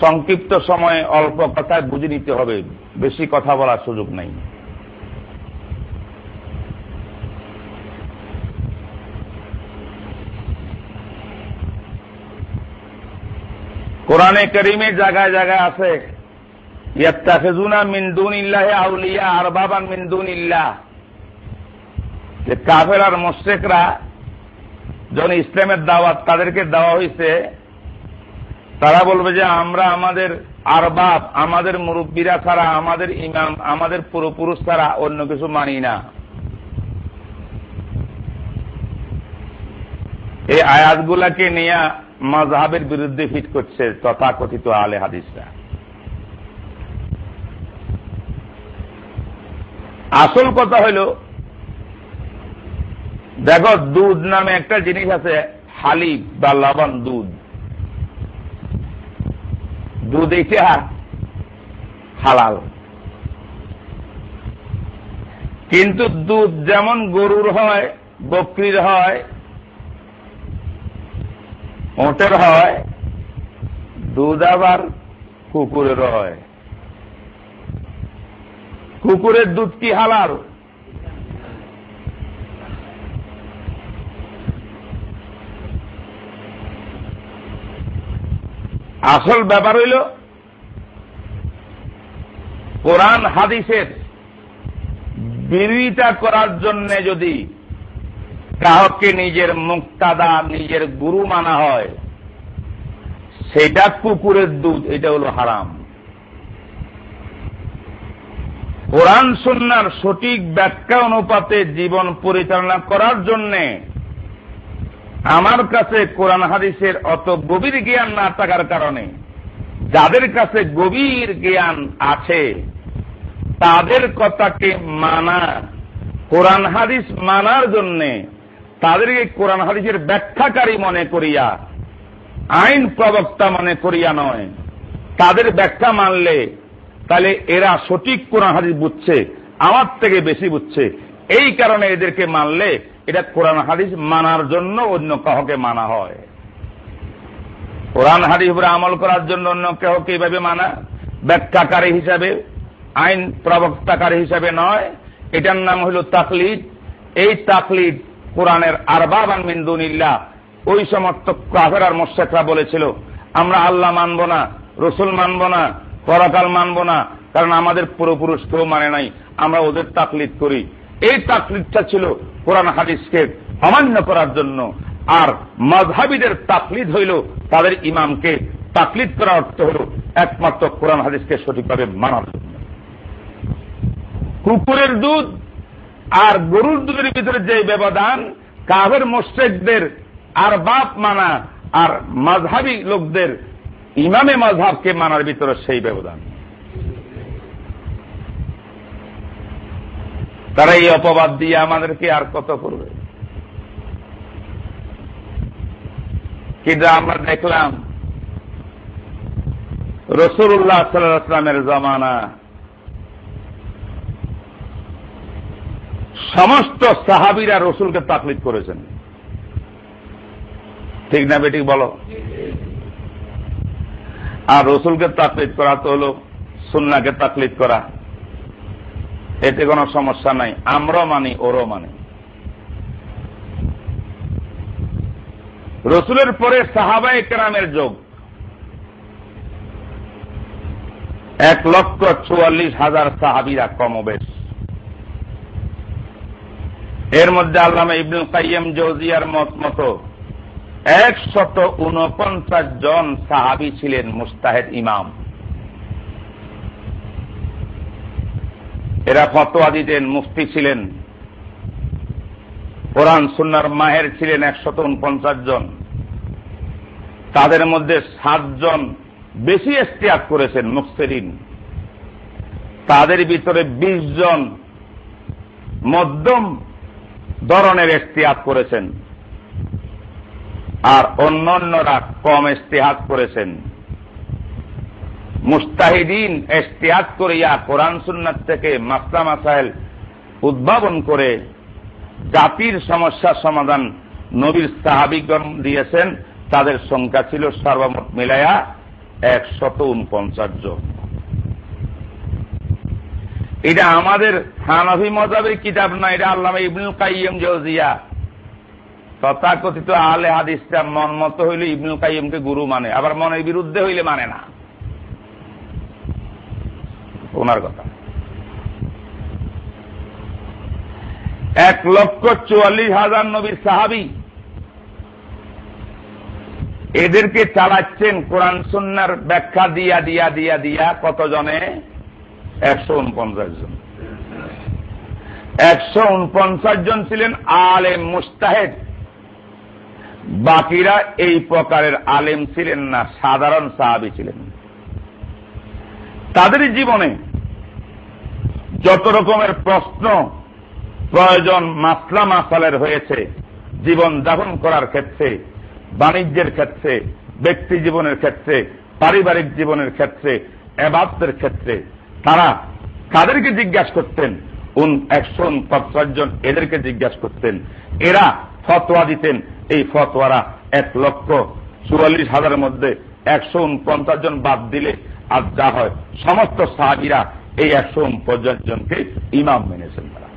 সংক্ষিপ্ত সময়ে অল্প কথায় বুঝে নিতে হবে, বেশি কথা বলার সুযোগ নাই। কোরআনে করিমে জায়গায় জায়গায় আছে ইসলামের দাওয়াত তাদেরকে দেওয়া হয়েছে তারা বলবে যে আমরা আমাদের আরবাব, আমাদের মুরব্বীরা ছাড়া, আমাদের ইমাম, আমাদের পুরোপুরুষ ছাড়া অন্য কিছু মানি না। এই আয়াতগুলাকে নিয়ে মাঝহাবের বিরুদ্ধে ফিট করছে তথাকথিত আলে হাদিসরা। আসল কথা হইল, দেখো দুধ নামে একটা জিনিস আছে হালিব বা লবণ দুধ। দুধ এটা হালাল। কিন্তু দুধ যেমন গরুর হয়, বকরির হয় ওটের হয় দুধ আবার কুকুরের হয় কুকুরের দুধ কি হালাল? আসল ব্যাপার হইল, কোরআন হাদিসের বিরোধিতা করার জন্য যদি কাহকে নিজের মুক্তাদা, নিজের গুরু মানা হয়। সেটা কুকুরের দুধ, এটা হলো হারাম। কোরআন সন্ন্যার সঠিক ব্যাখ্যা অনুপাতে জীবন পরিচালনা করার জন্যে আমার কাছে কোরআন হাদিসের অত গভীর জ্ঞান না থাকার কারণে যাদের কাছে গভীর জ্ঞান আছে, তাদের কথাকে মানা, কোরআন হাদিস মানার জন্যে তাদেরকে কোরআন হাদিসের ব্যাখ্যাকারী মনে করিয়া, আইন প্রবক্তা মনে করিয়া নয়। তাদের ব্যাখ্যা মানলে, তাহলে এরা সঠিক কোরআন হাদিস বুঝছে, আমার থেকে বেশি বুঝছে। এই কারণে এদেরকে মানলে এটা কোরআন হাদিস মানার জন্য অন্য কাহকে মানা হয়। কোরআন হাদিস উপরে আমল করার জন্য অন্য কাহকে এইভাবে মানা। ব্যাখ্যাকারী হিসাবে, আইন প্রবক্তাকারী হিসাবে নয়। এটার নাম হল তাকলিদ। এই তাকলিদ কোরআনের আরবাবান মিন্দুনিল্লাহ ওই সমস্ত কাফের আর মোশেকরা বলেছিল, আমরা আল্লাহ মানব না, রসুল মানব না, পরকাল মানব না, কারণ আমাদের পুরোপুরুষ কেউ মানে নাই, আমরা ওদের তাকলিদ করি। এই তাকলিদটা ছিল কোরআন হাদিসকে অমান্য করার জন্য। আর মজহাবিদের তাকলিদ হইল তাদের ইমামকে। তাকলিদ করার অর্থ হল একমাত্র কোরআন হাদিসকে সঠিকভাবে মানার জন্য। কুকুরের দুধ আর গরুর দুধের ভিতরে যে ব্যবধান কাহের মোশেকদের আর বাপ মানা, আর মাঝহাবি লোকদের, ইমামে মজহাবকে মানার ভিতরে সেই ব্যবধান। তারা এই অপবাদ দিয়ে আমাদেরকে আর কত করবে? কিন্তু আমরা দেখলাম, রসুল্লাহ সাল্লামের জমানা সমস্ত সাহাবিরা রসুলকে তাকলিদ করেছেন। ঠিক না বেটি বলো? আর রসুলকে তাকলিদ করা তো হল সুন্নাকে তাকলিদ করা। এতে কোনো সমস্যা নাই। আমরাও মানি, ওরও মানি। রসুলের পরে সাহাবা একরামের যোগ। এক লক্ষ চুয়াল্লিশ হাজার সাহাবিরা কমবেশ। এর মধ্যে আল্লামা ইবনুল কাইম জৌজিয়ার মত মতো একশত উনপঞ্চাশ জন সাহাবি ছিলেন মুস্তাহেদ ইমাম। এরা ফতোয়া দিতেন, মুফতি ছিলেন। কোরআন সুন্নার মাহের ছিলেন একশত উনপঞ্চাশ জন। তাদের মধ্যে সাতজন বেশি এস্তিয়াক করেছেন মুফসেরিন। তাদের ভিতরে বিশ জন মধ্যম ধরনের এস্তিয়াক করেছেন। আর অন্যান্যরা কম এস্তেহাত করেছেন। মুস্তাহিদিন এস্তেহাত করিয়া কোরআন সুন্নাত থেকে মাসলা মাসাইল উদ্ভাবন করে জাতির সমস্যার সমাধান নবীর সাহাবিগণ দিয়েছেন, তাদের সংখ্যা ছিল সর্বমোট মিলাইয়া একশত উনপঞ্চাশ জন। এটা আমাদের হানফি মজাবের কিতাব না, এটা আল্লাহ ইবনুল কাইম জৌজিয়া তথাকথিত আলে হাদিসটা মন মতো হইলে ইবনুল কাইমকে গুরু মানে আবার মনের বিরুদ্ধে হইলে মানে না। ওনার কথা। এক লক্ষ চুয়াল্লিশ হাজার নবীর সাহাবি এদেরকে চালাচ্ছেন কোরআন সুন্নার ব্যাখ্যা দিয়া দিয়া দিয়া দিয়া কত জনে একশো উনপঞ্চাশ জন। একশো উনপঞ্চাশ জন ছিলেন আলেম মুস্তাহেদ। বাকিরা এই প্রকারের আলেম ছিলেন না, সাধারণ সাহাবি ছিলেন। তাদের জীবনে যত রকমের প্রশ্ন, প্রয়োজন, মাসলা মাসালের হয়েছে, জীবন যাপন করার ক্ষেত্রে, বাণিজ্যের ক্ষেত্রে, ব্যক্তি জীবনের ক্ষেত্রে, পারিবারিক জীবনের ক্ষেত্রে, এবাদতের ক্ষেত্রে তারা তাদেরকে জিজ্ঞাসা করতেন, উন একশো পঞ্চাশ জন এদেরকে জিজ্ঞাসা করতেন। এরা ফতোয়া দিতেন, এই ফতোয়ারা এক লক্ষ চুয়াল্লিশ হাজারের মধ্যে একশো উনপঞ্চাশ জন বাদ দিলে আর যা হয়, সমস্ত সাহাবিরা এই একশো উনপঞ্চাশ জনকে ইমাম মেনেছেন তারা।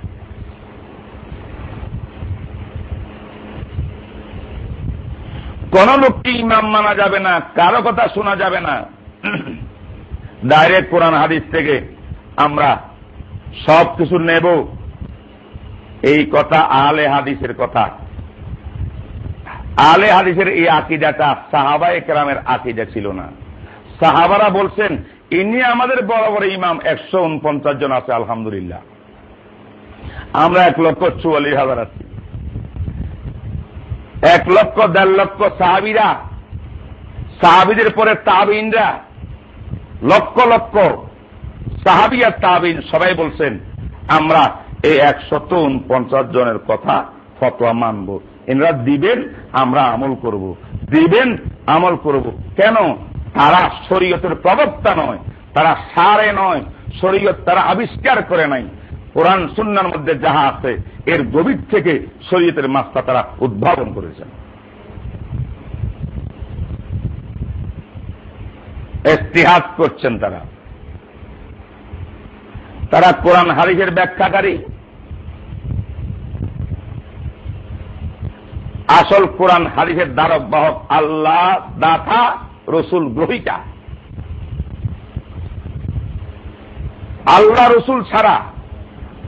কোন লোককে ইমাম মানা যাবে না, কারও কথা শোনা যাবে না। ডাইরেক্ট কোরআন হাদিস থেকে আমরা সব কিছু নেব। এই কথা আলে হাদিসের কথা। আলে হাদিসের এই আকিদাটা সাহাবা একরামের আকিদা ছিল না। সাহাবারা বলছেন, ইনি আমাদের বড় বড় ইমাম, একশো উনপঞ্চাশ জন আছে, আলহামদুলিল্লাহ। আমরা এক লক্ষ চুয়াল্লিশ হাজার আছি। এক লক্ষ দেড় লক্ষ সাহাবিরা, সাহাবিদের পরে তাবিনরা লক্ষ লক্ষ সাহাবিয়া তাবিন সবাই বলছেন, আমরা এই একশত উনপঞ্চাশ জনের কথা ফতোয়া মানব। এনারা দিবেন, আমরা আমল করব। দিবেন, আমল করব। কেন? তারা শরীয়তের প্রবক্তা নয়, তারা সারে নয়, শরীয়ত তারা আবিষ্কার করে নাই। কোরআন, সুন্নার মধ্যে যাহা আছে, এর গভীর থেকে শরীয়তের মাস্তা তারা উদ্ভাবন করেছেন। এস্তিহাদ করছেন তারা। তারা কোরআন হারিফের ব্যাখ্যাকারী। আসল কোরআন হারিফের দ্বারক বাহক আল্লাহ, দাতা, রসুল, গ্রহিতা। আল্লাহ, রসুল ছাড়া,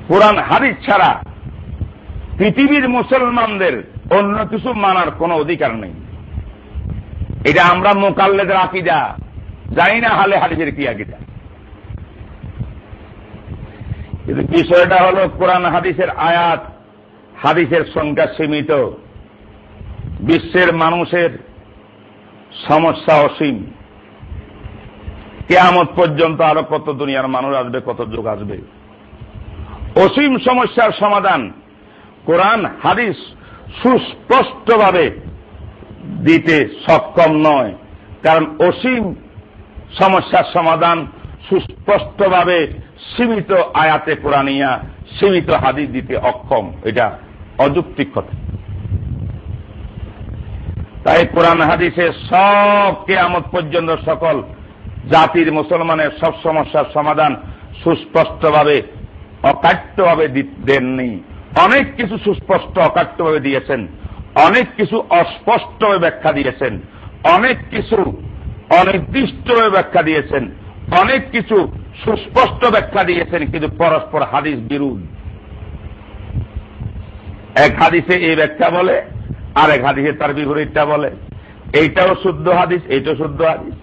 কোরআন হাদিস ছাড়া পৃথিবীর মুসলমানদের অন্য কিছু মানার কোন অধিকার নেই। এটা আমরা মোকাল্লেদের আকিদা। জানি না হালে হাদিসের কি আকিদা। কিন্তু বিষয়টা হল, কোরআন হাদিসের আয়াত, হাদিসের সংখ্যা সীমিত। বিশ্বের মানুষের সমস্যা অসীম। কেয়ামত পর্যন্ত আরও কত দুনিয়ার মানুষ আসবে, কত যুগ আসবে? অসীম সমস্যার সমাধান কোরআন হাদিস সুস্পষ্টভাবে দিতে সক্ষম নয়। কারণ অসীম সমস্যার সমাধান সুস্পষ্টভাবে সীমিত আয়াতে কোরআনিয়া, সীমিত হাদিস দিতে অক্ষম। এটা অযুক্তিক কথা। তাই কোরআন হাদিসে সব কেয়ামত পর্যন্ত সকল জাতির মুসলমানের সব সমস্যার সমাধান সুস্পষ্টভাবে, অকাট্যভাবে দেননি। অনেক কিছু সুস্পষ্ট, অকাট্যভাবে দিয়েছেন। অনেক কিছু অস্পষ্টভাবে ব্যাখ্যা দিয়েছেন। অনেক কিছু অনির্দিষ্টভাবে ব্যাখ্যা দিয়েছেন, অনেক কিছু সুস্পষ্ট ব্যাখ্যা দিয়েছেন, কিন্তু পরস্পর হাদিস বিরুদ্ধ এক হাদিসে এই ব্যাখ্যা বলে আর এক হাদিসে তার বিপরীতটা বলে। এইটাও শুদ্ধ হাদিস, এইটাও শুদ্ধ হাদিস।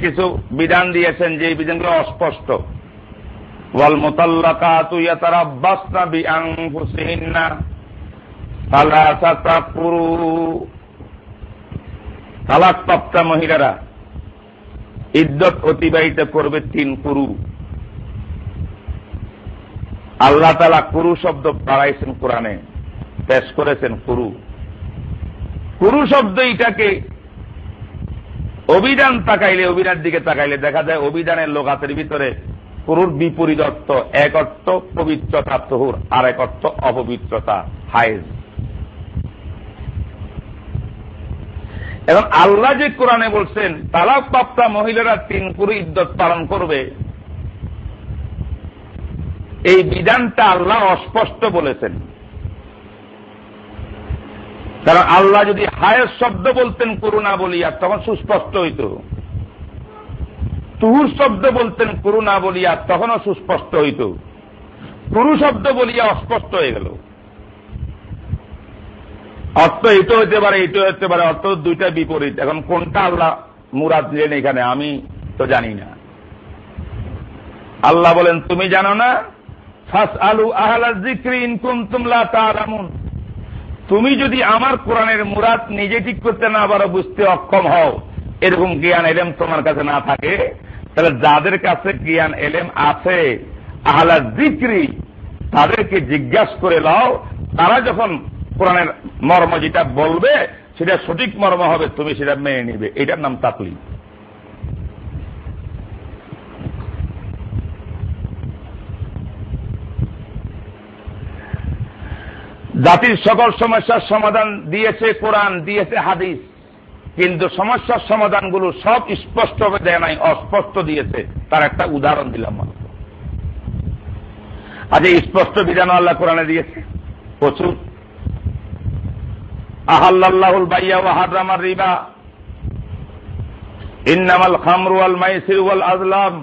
কিছু বিধান দিয়েছেন, যে বিধানগুলো অস্পষ্ট। ওয়াল মোতাল্লাকাতু ইয়াতারাব্বাসনা বিআনফুসিহিন্না। সালাসাতা কুরু তালাকপ্রাপ্তা মহিলারা ইদ্যত অতিবাহিত করবে তিন কুরু। আল্লাহ তালা কুরু শব্দ বাড়াইছেন কোরআনে, পেশ করেছেন কুরু। কুরু শব্দ এটাকে অভিধান তাকাইলে, অভিধান দিকে তাকাইলে দেখা যায় অভিধানের লোকাতের ভিতরে কুরুর বিপরীত অর্থ এক অর্থ পবিত্রতা, তহুর আর এক অর্থ অপবিত্রতা হাইজ এবং আল্লাহ যে কোরআনে বলছেন তালাক প্রাপ্তা মহিলারা তিন কুরু ইদ্যত পালন করবে। এই বিধানটা আল্লাহ অস্পষ্ট বলেছেন। কারণ আল্লাহ যদি হায়ের শব্দ বলতেন করুণা বলিয়া, তখন সুস্পষ্ট হইত। তুহুর শব্দ বলতেন করুণা বলিয়া, তখনও সুস্পষ্ট হইত। পুরু শব্দ বলিয়া অস্পষ্ট হয়ে গেল। অর্থ এটা হইতে পারে এটা হতে পারে, অর্থ দুইটা বিপরীত। এখন কোনটা আল্লাহ মুরাদ নিলেন এখানে আমি তো জানি না। আল্লাহ বলেন, তুমি জানো না? ফাস আলু আহলা জিক্রি ইনকুম তুমলা তালামুন তুমি যদি আমার কোরআনের মুরাদ নিজে ঠিক করতে না পারো, বুঝতে অক্ষম হও। এরকম জ্ঞান, এলেম তোমার কাছে না থাকে। তাহলে যাদের কাছে জ্ঞান, এলেম আছে, আহলা জিক্রি তাদেরকে জিজ্ঞাসা করে লাও। তারা যখন কোরআনের মর্ম যেটা বলবে, সেটা সঠিক মর্ম হবে, তুমি সেটা মেনে নিবে। এটার নাম তাকলি জাতির সকল সমস্যার সমাধান দিয়েছে কোরআন, দিয়েছে হাদিস। কিন্তু সমস্যার সমাধানগুলো সব স্পষ্ট হবে, দেয় নাই, অস্পষ্ট দিয়েছে। তার একটা উদাহরণ দিলাম আজ এই স্পষ্ট বিধান আল্লাহ কোরআনে দিয়েছে। প্রচুর আহাল্লাহুল বাইয়া রিবা। ইন্নামাল খামরু আল মাইসির ওয়াল আজলাম।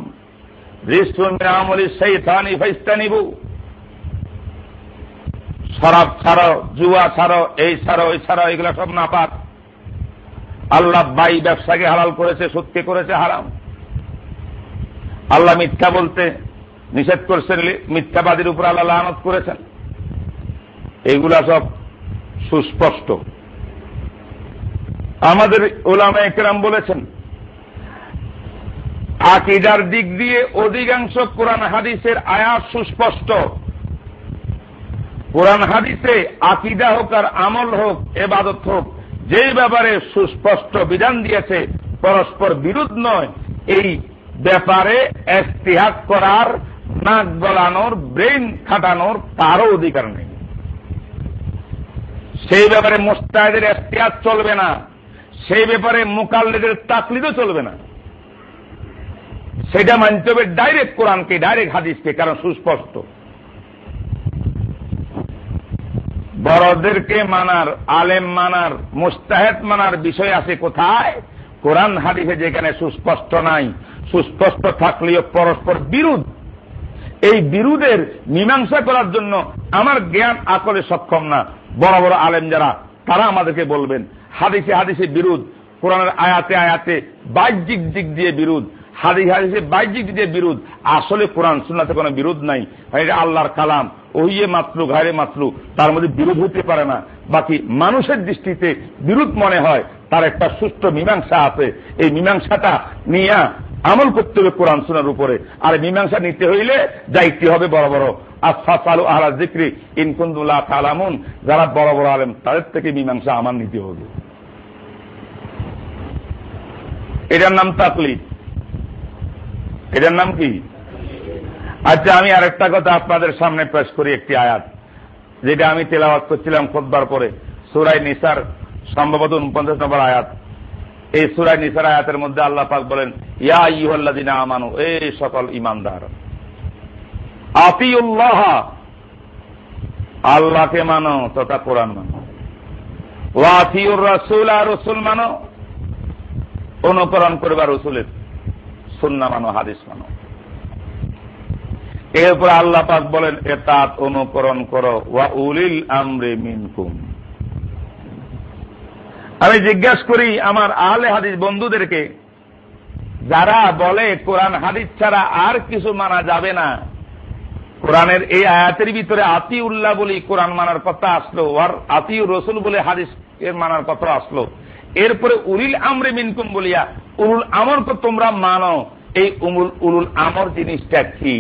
ফাইস্তানিবু। শরাব জুয়া এই ওই এগুলো সব না পাক আল্লাহ বাই ব্যবসাকে হালাল করেছে, সত্যি করেছে, হারাম। আল্লাহ মিথ্যা বলতে নিষেধ করেছেন মিথ্যাবাদীর উপর আল্লাহ লানত করেছেন। এইগুলা সব সুস্পষ্ট। আমাদের ওলামা একরাম বলেছেন, আকিদার দিক দিয়ে অধিকাংশ কোরআন হাদিসের আয়াত সুস্পষ্ট। কোরআন হাদিসে আকিদা হোক আর আমল হোক, এবাদত হোক যে ব্যাপারে সুস্পষ্ট বিধান দিয়েছে, পরস্পর বিরোধ নয়, এই ব্যাপারে এস্তিহাত করার, নাক গলানোর, ব্রেন খাটানোর তারও অধিকার নেই। সেই ব্যাপারে মোস্তাহেদের এস্তিহাত চলবে না। সেই ব্যাপারে মোকাল্লেদের তাকলিদও চলবে না। সেটা মানতে হবে ডাইরেক্ট কোরআনকে, ডাইরেক্ট হাদিসকে, কারণ সুস্পষ্ট। বড়দেরকে মানার, আলেম মানার, মুস্তাহেদ মানার বিষয় আছে কোথায়? কোরআন হাদিসে যেখানে সুস্পষ্ট নাই, সুস্পষ্ট থাকলেও পরস্পর বিরোধ। এই বিরোধের মীমাংসা করার জন্য আমার জ্ঞান আকলে সক্ষম না। বড় বড় আলেম যারা, তারা আমাদেরকে বলবেন হাদিসে হাদিসে বিরোধ, কোরআনের আয়াতে আয়াতে বাহ্যিক দিক দিয়ে বিরোধ, হাদিস হাদিসে বাহ্যিক দিক দিয়ে বিরোধ। আসলে কোরআন শোনাতে কোনো বিরোধ নাই। এটা আল্লাহর কালাম। ওইয়ে মাতলু ঘাড়ে মাতলু, তার মধ্যে বিরোধ হতে পারে না। বাকি মানুষের দৃষ্টিতে বিরোধ মনে হয়, তার একটা সুস্থ মীমাংসা আছে। এই মীমাংসাটা নিয়ে আমল করতে হবে কোরআন শোনার উপরে। আর মীমাংসা নিতে হইলে যাইতে হবে বড় বড়। আসালু আহলা জিক্রি ইনকুন্দুল্লাহ তালামুন। যারা বড় বড় আলেম, তাদের থেকে মীমাংসা আমার নিতে হবে। এটার নাম তাকলিদ। এটার নাম কি? আচ্ছা আমি আরেকটা কথা আপনাদের সামনে পেশ করি একটি আয়াত, যেটা আমি তেলাওয়াত করছিলাম খোদ্বার পরে সুরাই নিসার, সম্ভবত উনপঞ্চাশ নম্বর আয়াত। এই সুরাই নিসার আয়াতের মধ্যে আল্লাহ পাক বলেন, ইয়া ইহল্লাদিনা আমানু এই সকল ইমানদার আতিউল্লাহ, আল্লাহকে মানো তথা কোরআন মানো ওয়াথিউর রসুল আর রসুল মানো অনুকরণ করবা রসুলের সুন্না মানো, হাদিস মানো। এরপর আল্লাহ পাক বলেন, এতাত অনুকরণ করো, ওয়া উলিল আমরে মিনকুম। আমি জিজ্ঞাসা করি আমার আহলে হাদিস বন্ধুদেরকে, যারা বলে কোরআন হাদিস ছাড়া আর কিছু মানা যাবে না, কোরআনের এই আয়াতের ভিতরে আতি উল্লাহ বলি কোরআন মানার কথা আসলো আর আতি রসুল বলে হাদিস এর মানার কথা আসলো। এরপরে উলিল আমরে মিনকুম বলিয়া, উলুল আমর তো তোমরা মানো, এই উমুল উলুল আমর জিনিসটা কি?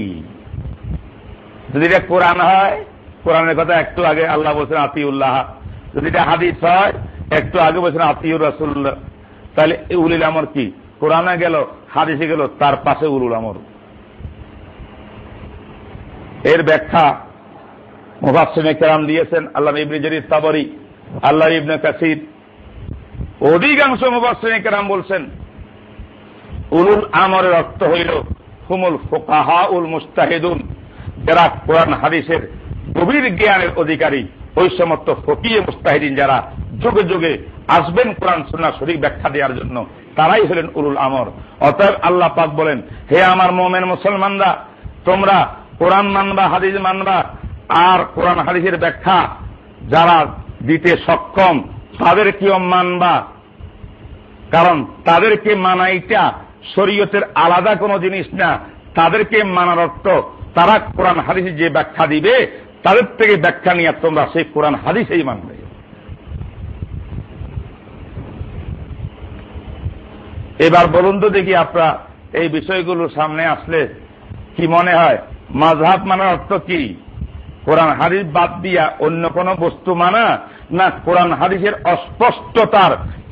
যদি এটা কোরআন হয়, কোরআনের কথা একটু আগে আল্লাহ বলছেন আতি উল্লাহ যদি এটা হাদিস হয়, একটু আগে বলছেন, আতিউর রাসুল্লাহ তাহলে উলিল আমর কি? কোরআনে গেল, হাদিসে গেল, তার পাশে উলুল আমর। এর ব্যাখ্যা মুফাসিনে কেরাম দিয়েছেন, আল্লাহ ইবনে জরির তাবরি, আল্লাহ ইবনে কাসির অধিকাংশ মুফাসিনে কেরাম বলছেন, উলুল আমরের অর্থ হইল, হুমুল ফোকাহা উল মুস্তাহিদুন, যারা কোরআন হাদিসের গভীর জ্ঞানের অধিকারী ওই সমস্ত ফকিয়ে মুস্তাহিদিন যারা যুগে যুগে আসবেন কোরআন সুন্না শরীর ব্যাখ্যা দেওয়ার জন্য, তারাই হলেন উলুল আমর। অতএব আল্লাহ পাক বলেন, হে আমার মোমেন মুসলমানরা, তোমরা কোরআন মানবা, হাদিস মানবা, আর কোরআন হাদিসের ব্যাখ্যা যারা দিতে সক্ষম তাদের কেউ মানবা? কারণ তাদেরকে মানাইটা শরীয়তের আলাদা কোনো জিনিস না। তাদেরকে মানার অর্থ, তারা কোরআন হাদিসে যে ব্যাখ্যা দিবে, তাদের থেকে ব্যাখ্যা নিয়ে তোমরা সেই কোরআন হাদিসেই মানবে। এবার বলুন তো দেখি আপনারা, এই বিষয়গুলো সামনে আসলে কি মনে হয়? মাঝহাব মানার অর্থ কি? কোরআন হাদিস বাদ দিয়া অন্য কোন বস্তু মানা? না, কোরআন হাদিসের অস্পষ্টতার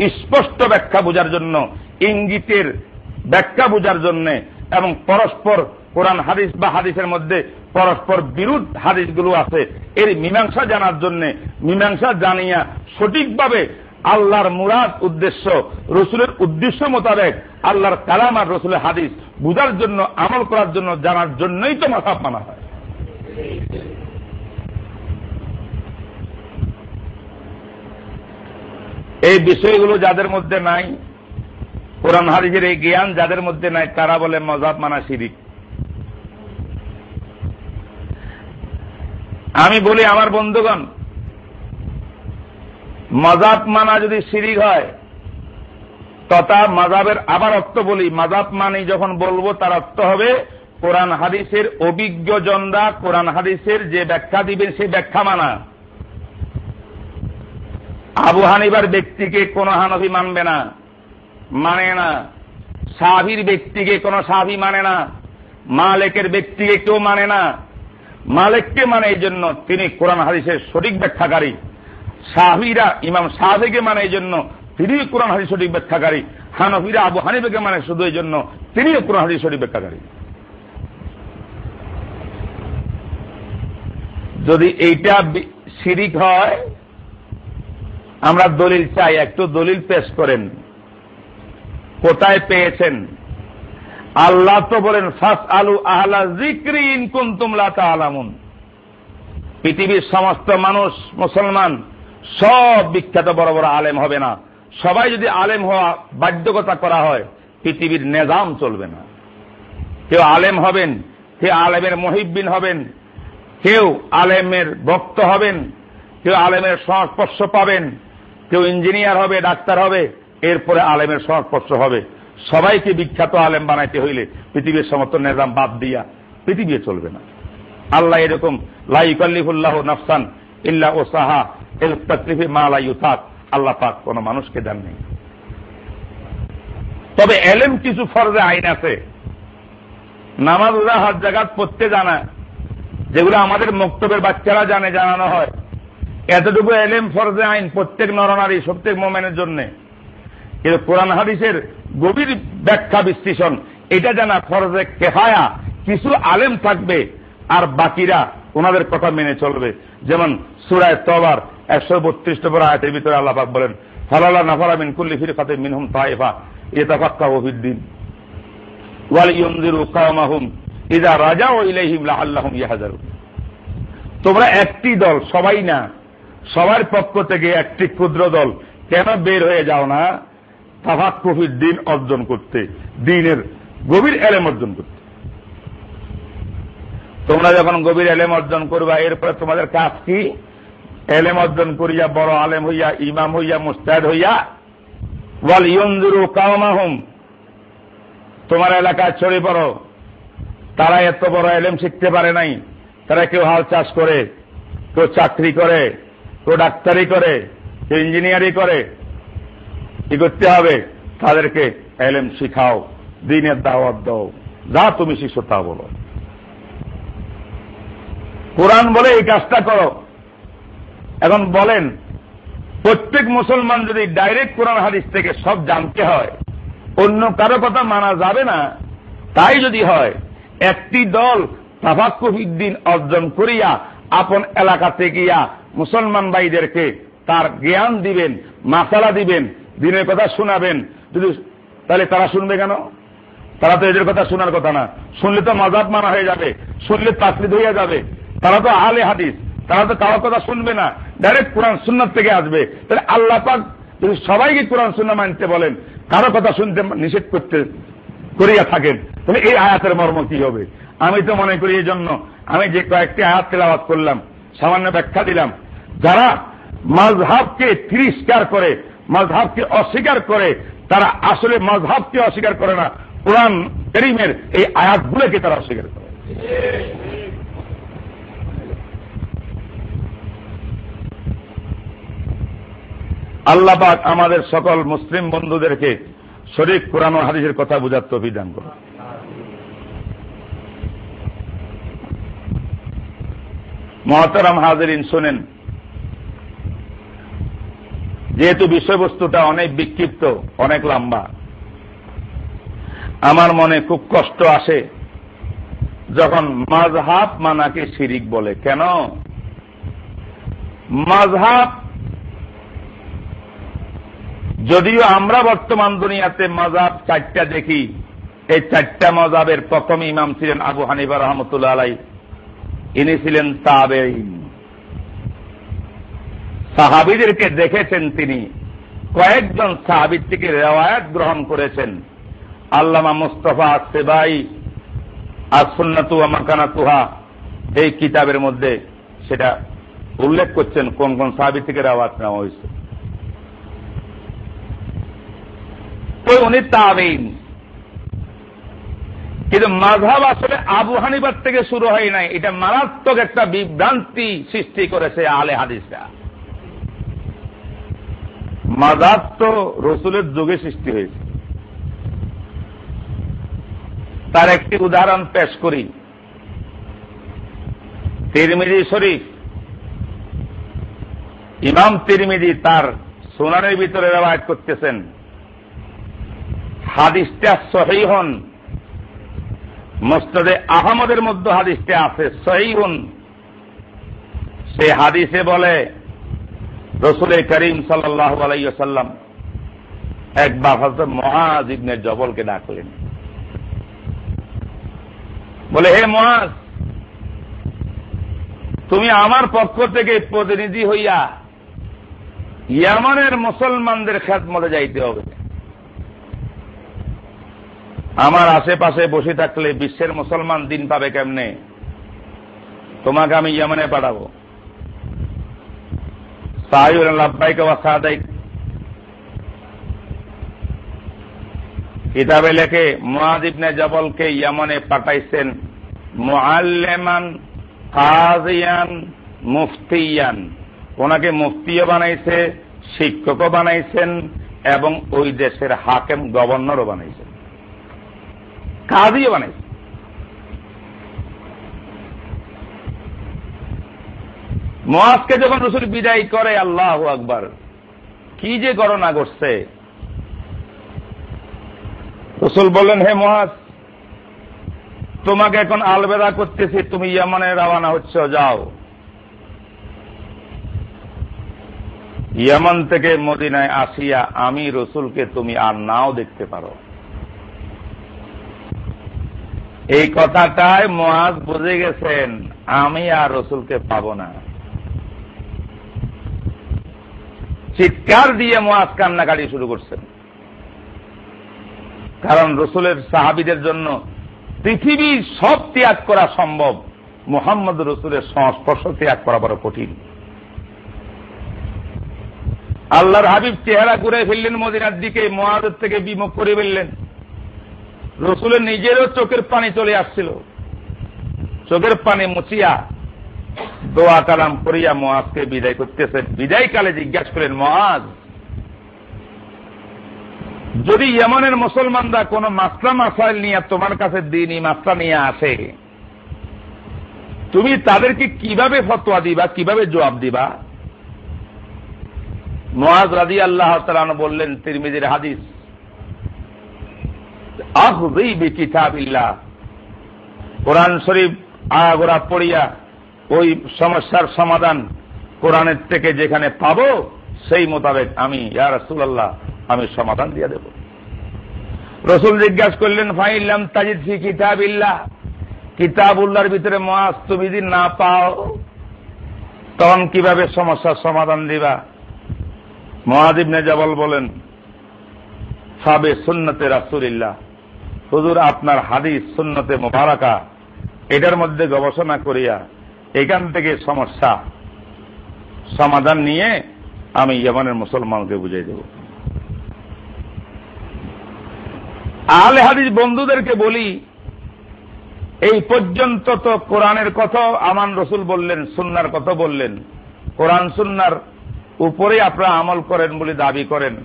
স্পষ্ট ব্যাখ্যা বোঝার জন্য, ইঙ্গিতের ব্যাখ্যা বোঝার জন্য এবং পরস্পর কোরআন হাদিস বা হাদিসের মধ্যে পরস্পর বিরুদ্ধ হাদিসগুলো আছে, এর মীমাংসা জানার জন্য, মীমাংসা জানিয়া সঠিকভাবে আল্লাহর মুরাদ উদ্দেশ্য, রসুলের উদ্দেশ্য মোতাবেক আল্লাহর কালাম আর রসুলের হাদিস বুঝার জন্য, আমল করার জন্য জানার জন্যই তো মাথা মানা হয়। এই বিষয়গুলো যাদের মধ্যে নাই, কোরআন হাদিসের এই জ্ঞান যাদের মধ্যে নাই, তারা বলে মজাব মানা শিরিক। আমি বলি আমার বন্ধুগণ, মজাব মানা যদি শিরিক হয়, তথা মাজাবের আবার অর্থ বলি, মাজাব মানি যখন বলব তার অর্থ হবে, কোরআন হাদিসের অভিজ্ঞ জনরা কোরআন হাদিসের যে ব্যাখ্যা দিবেন সেই ব্যাখ্যা মানা। আবু হানিবার ব্যক্তিকে কোন হানফি মানবে না মানে না। সাহাবির ব্যক্তিকে কোন সাহাবি মানে না। মালেকের ব্যক্তিকে কেউ মানে না। মালেককে মানে এই জন্য তিনি কোরআন হাদিসের সঠিক ব্যাখ্যাকারী। সাহাবিরা ইমাম সাহাবিকে মানে এই জন্য তিনি কোরআন হাদিস সঠিক ব্যাখ্যাকারী। হানফিরা, আবু হানিফাকে মানে শুধু এই জন্য তিনিও কোরআন হাদিস সঠিক ব্যাখ্যাকারী। যদি এইটা শিরিক হয় আমরা দলিল চাই, একটু দলিল পেশ করেন। কোথায় পেয়েছেন? আল্লাহ তো বলেন ফাস আলু আহলা জিক্রি ইনকুন তুমলা আলামুন পৃথিবীর সমস্ত মানুষ মুসলমান, সব বিখ্যাত বড় বড় আলেম হবে না। সবাই যদি আলেম হওয়া বাধ্যকতা করা হয়, পৃথিবীর নেজাম চলবে না। কেউ আলেম হবেন, কেউ আলেমের মহিবিন হবেন, কেউ আলেমের ভক্ত হবেন, কেউ আলেমের সংস্পর্শ পাবেন কেউ ইঞ্জিনিয়ার হবে, ডাক্তার হবে, এরপরে আলেমের সংস্পর্শ হবে। সবাইকে বিখ্যাত আলেম বানাইতে হইলে পৃথিবীর সমস্ত নেজাম বাদ দিয়া পৃথিবী চলবে না। আল্লাহ এরকম, লাইকাল্লিফুল্লাহ নফসান ইল্লা ও সাহা এল তকলিফে মা আল্লাহ পাক কোন মানুষকে দেন নেই। তবে এলেম কিছু ফরজে আইন আছে। নামাজ হাত জাগাত পড়তে জানা, যেগুলো আমাদের মক্তবের বাচ্চারা জানে, জানানো হয়। এতটুকু এলেম ফরজে আইন প্রত্যেক নরনারী, প্রত্যেক মোমেনের জন্য। কিন্তু কোরআন হাদিসের গভীর ব্যাখ্যা বিশ্লেষণ, এটা জানা ফরজে কেফায়া কিছু আলেম থাকবে, আর বাকিরা ওনাদের কথা মেনে চলবে। যেমন সুরায় তবার একশো বত্রিশ নম্বর আয়তের ভিতরে আল্লাহাক বলেন ফালাল্লাহ নাফারা মিন কুল্লি ফির খাতে মিনহুম তাইফা ইতাফাক্কা ওহিদ্দিন ওয়াল ইয়ন্দিরু কামাহুম ইদা রাজা ও ইলাইহিম লাআল্লাহুম ইয়াহজারুন। তোমরা একটি দল, সবাই না। সবার পক্ষ থেকে একটি ক্ষুদ্র দল, কেন বের হয়ে যাও না? তাফাক্কুফির দিন অর্জন করতে, দিনের গভীর এলেম অর্জন করতে। তোমরা যখন গভীর এলেম অর্জন করবা, এরপরে তোমাদের কাজ কি? এলেম অর্জন করিয়া, বড় আলেম হইয়া, ইমাম হইয়া মুস্তাদ হইয়া, ওয়াল ইয়ন্দুরু কাওমাহুম, তোমার এলাকায় ছড়িয়ে পড়ো। তারা এত বড় এলেম শিখতে পারে নাই। তারা কেউ হাল চাষ করে, কেউ চাকরি করে কেউ ডাক্তারি করে কেউ ইঞ্জিনিয়ারিং করে, কি করতে হবে? তাদেরকে এলেম শিখাও, দিনের দাওয়াত দাও, যা তুমি শিখছো তা বলো। কোরআন বলে এই কাজটা করো। এখন বলেন, প্রত্যেক মুসলমান যদি ডাইরেক্ট কোরআন হাদিস থেকে সব জানতে হয়, অন্য কারও কথা মানা যাবে না, তাই যদি হয়, একটি দল তাফাক্কুফিদ্দিন অর্জন করিয়া, আপন এলাকাতে গিয়া মুসলমান ভাইদেরকে তার জ্ঞান দিবেন, মাসালা দিবেন, দিনের কথা শোনাবেন। যদি তাহলে তারা শুনবে কেন? তারা তো এদের কথা শোনার কথা না। শুনলে তো মজাব মানা হয়ে যাবে, শুনলে তাকলিদ হইয়া যাবে। তারা তো আলে হাদিস, তারা তো কারোর কথা শুনবে না। ডাইরেক্ট কোরআন সুন্নার থেকে আসবে। তাহলে আল্লাহ পাক যদি সবাইকে কোরআন সুন্না মানতে বলেন, কারও কথা শুনতে নিষেধ করতে, করিয়া থাকেন, তাহলে এই আয়াতের মর্ম কি হবে? আমি তো মনে করি এই জন্য, আমি যে কয়েকটি আয়াত তেলাবাদ করলাম, সামান্য ব্যাখ্যা দিলাম যারা মজহাবকে তিরস্কার করে মজহাবকে অস্বীকার করে, তারা আসলে মজহাবকে অস্বীকার করে না। কোরআন করিমের এই আয়াতগুলোকে তারা অস্বীকার করে। আল্লাপাক আমাদের সকল মুসলিম বন্ধুদেরকে শরীফ, কোরআন হাদিসের কথা বোঝার তো অভিধান করো মহতারাম হাজরিন, শোনেন যেহেতু বিষয়বস্তুটা অনেক বিক্ষিপ্ত, অনেক লম্বা। আমার মনে খুব কষ্ট আসে যখন মাঝহাব মানাকে শিরিক বলে। কেন? মাঝহাব যদিও আমরা বর্তমান দুনিয়াতে মজাব চারটা দেখি, এই চারটা মজাবের প্রথম ইমাম ছিলেন আবু হানিবা রহমতুল্লাহ আলাই ইনি ছিলেন তাবেইন সাহাবিদেরকে দেখেছেন তিনি। কয়েকজন সাহাবির থেকে রেওয়ায়ত গ্রহণ করেছেন। আল্লামা মুস্তফা সেবাই আসন্নাতু মাকানাতুহা এই কিতাবের মধ্যে সেটা উল্লেখ করছেন কোন কোন সাহাবির থেকে রেওয়ায়ত নেওয়া হয়েছে। উনি তাবেইন কিন্তু মাঝাব আসলে আবু হানিবার থেকে শুরু হয় নাই। এটা মারাত্মক একটা বিভ্রান্তি সৃষ্টি করেছে আলে হাদিসরা। মাজাব তো রসুলের যুগে সৃষ্টি হয়েছে। তার একটি উদাহরণ পেশ করি। তিরমিজি শরীফ। ইমাম তিরমিজি তার সোনানের ভিতরে রেওয়ায়ত করতেছেন। হাদিসটা সহি হন। মস্তদে আহমদের মধ্যে হাদিসটা আছে সহি হন। সে হাদিসে বলে রসুল করিম সাল্লাহ আলাইসাল্লাম একবার হজরত মহাজ ইবনে জবলকে ডাকলেন। বলে, হে মহাজ তুমি আমার পক্ষ থেকে প্রতিনিধি হইয়া ইয়ামানের মুসলমানদের খ্যাতমতে যাইতে হবে। আমার আশেপাশে বসে থাকলে বিশ্বের মুসলমান দিন পাবে কেমনে? তোমাকে আমি ইয়ামানে পাঠাবো। কিতাবে লেখে মহাদিবনে জবলকে ইয়ামনে পাঠাইছেন মোয়াল্লেমান কাজিয়ান মুফতিয়ান ওনাকে মুফতিও বানাইছে শিক্ষকও বানাইছেন এবং ওই দেশের হাকেম গভর্নরও বানাইছেন কাজিও বানাইছে মহাজকে যখন রসুল বিদায় করে, আল্লাহ আকবার, কি যে গণনা করছে? রসুল বললেন, হে মহাজ তোমাকে এখন আলবেদা করতেছি, তুমি ইয়ামানে রওনা হচ্ছ, যাও। ইয়ামান থেকে মদিনায় আসিয়া আমি রসুলকে তুমি আর নাও দেখতে পারো। এই কথাটায় মহাজ বুঝে গেছেন, আমি আর রসুলকে পাব না। চিৎকার দিয়ে মহাজ কান্নাকাটি শুরু করছেন। কারণ রসুলের সাহাবিদের জন্য পৃথিবীর সব ত্যাগ করা সম্ভব, মোহাম্মদ রসুলের সংস্পর্শ ত্যাগ করা বড় কঠিন। আল্লাহর হাবিব চেহারা ঘুরে ফেললেন মদিনার দিকে মহাদের থেকে বিমুখ করে ফেললেন। রসুলের নিজেরও চোখের পানি চলে আসছিল। চোখের পানি মুচিয়া দোয়া কালাম করিয়া মহাজকে বিদায় করতেছেন বিদায় কালে জিজ্ঞাসা করেন মহাজ যদি ইয়মনের মুসলমানরা কোন মাসলা মাসাইল নিয়ে তোমার কাছে দিনই মাসলা নিয়ে আসে, তুমি তাদেরকে কীভাবে ফতোয়া দিবা, কীভাবে জবাব দিবা? মহাজ রাজি আল্লাহ তালান বললেন, তিরমিজির হাদিস আহবি কিতাবিল্লাহ কোরআন শরীফ আয়াগোড়া পড়িয়া ওই সমস্যার সমাধান কোরআনের থেকে যেখানে পাব, সেই মোতাবেক আমি, ইয়া রসুল্লাহ আমি সমাধান দিয়ে দেব। রসুল জিজ্ঞাসা করলেন ফাইল্লাম তাজিদ ফি কিতাবিল্লাহ? কিতাবুল্লাহর ভিতরে মাস তুমি যদি না পাও, তখন কীভাবে সমস্যার সমাধান দিবা? মহাদিবনে জবল বলেন সাবে সুন্নতে রাসুলিল্লাহ। হুজুর, আপনার হাদিস সুন্নতে মোবারকা, এটার মধ্যে গবেষণা করিয়া এখান থেকে সমস্যা। সমাধান নিয়ে আমি ইয়মানের মুসলমানকে বুঝিয়ে দেব। আহলে হাদিস বন্ধুদেরকে বলি, এই পর্যন্ত তো কোরআনের কথা আমান রসুল বললেন, সুন্নার কথা বললেন। কোরআন সুন্নার উপরে আপনারা আমল করেন বলে দাবি করেন।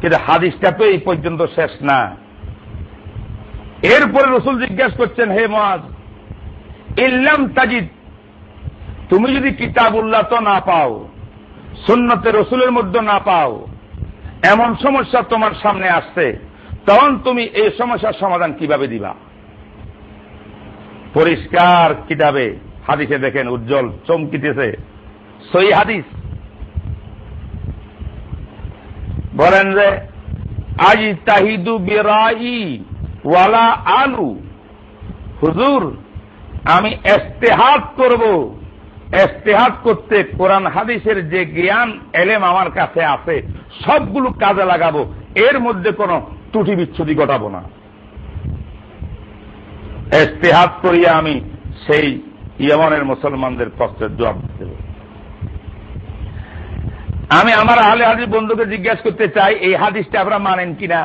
কিন্তু হাদিসটা তো এই পর্যন্ত শেষ না। এরপরে রসুল জিজ্ঞাসা করছেন, হে মাজ ইল্লাম তাজিদ। তুমি যদি কিতাবুল্লাহ তো না পাও, সুন্নতে রসুলের মধ্যে না পাও, এমন সমস্যা তোমার সামনে আসছে, তখন তুমি এই সমস্যার সমাধান কীভাবে দিবা? পরিষ্কার কিতাবে হাদিসে দেখেন, উজ্জ্বল, চমকিতেছে। সই হাদিস। বলেন যে আজ তাহিদু বেরাই ওয়ালা আলু হুজুর আমি এস্তেহাত করব। এস্তেহাত করতে কোরআন, হাদিসের যে জ্ঞান, এলেম আমার কাছে আছে, সবগুলো কাজে লাগাবো। এর মধ্যে কোন ত্রুটি বিচ্ছুতি ঘটাবো না। এস্তেহাত করিয়া আমি সেই ইয়মনের মুসলমানদের প্রশ্নের জবাব দেব আমি আমার আহলে হাদিস বন্ধুকে জিজ্ঞাসা করতে চাই, এই হাদিসটা আপনারা মানেন কিনা?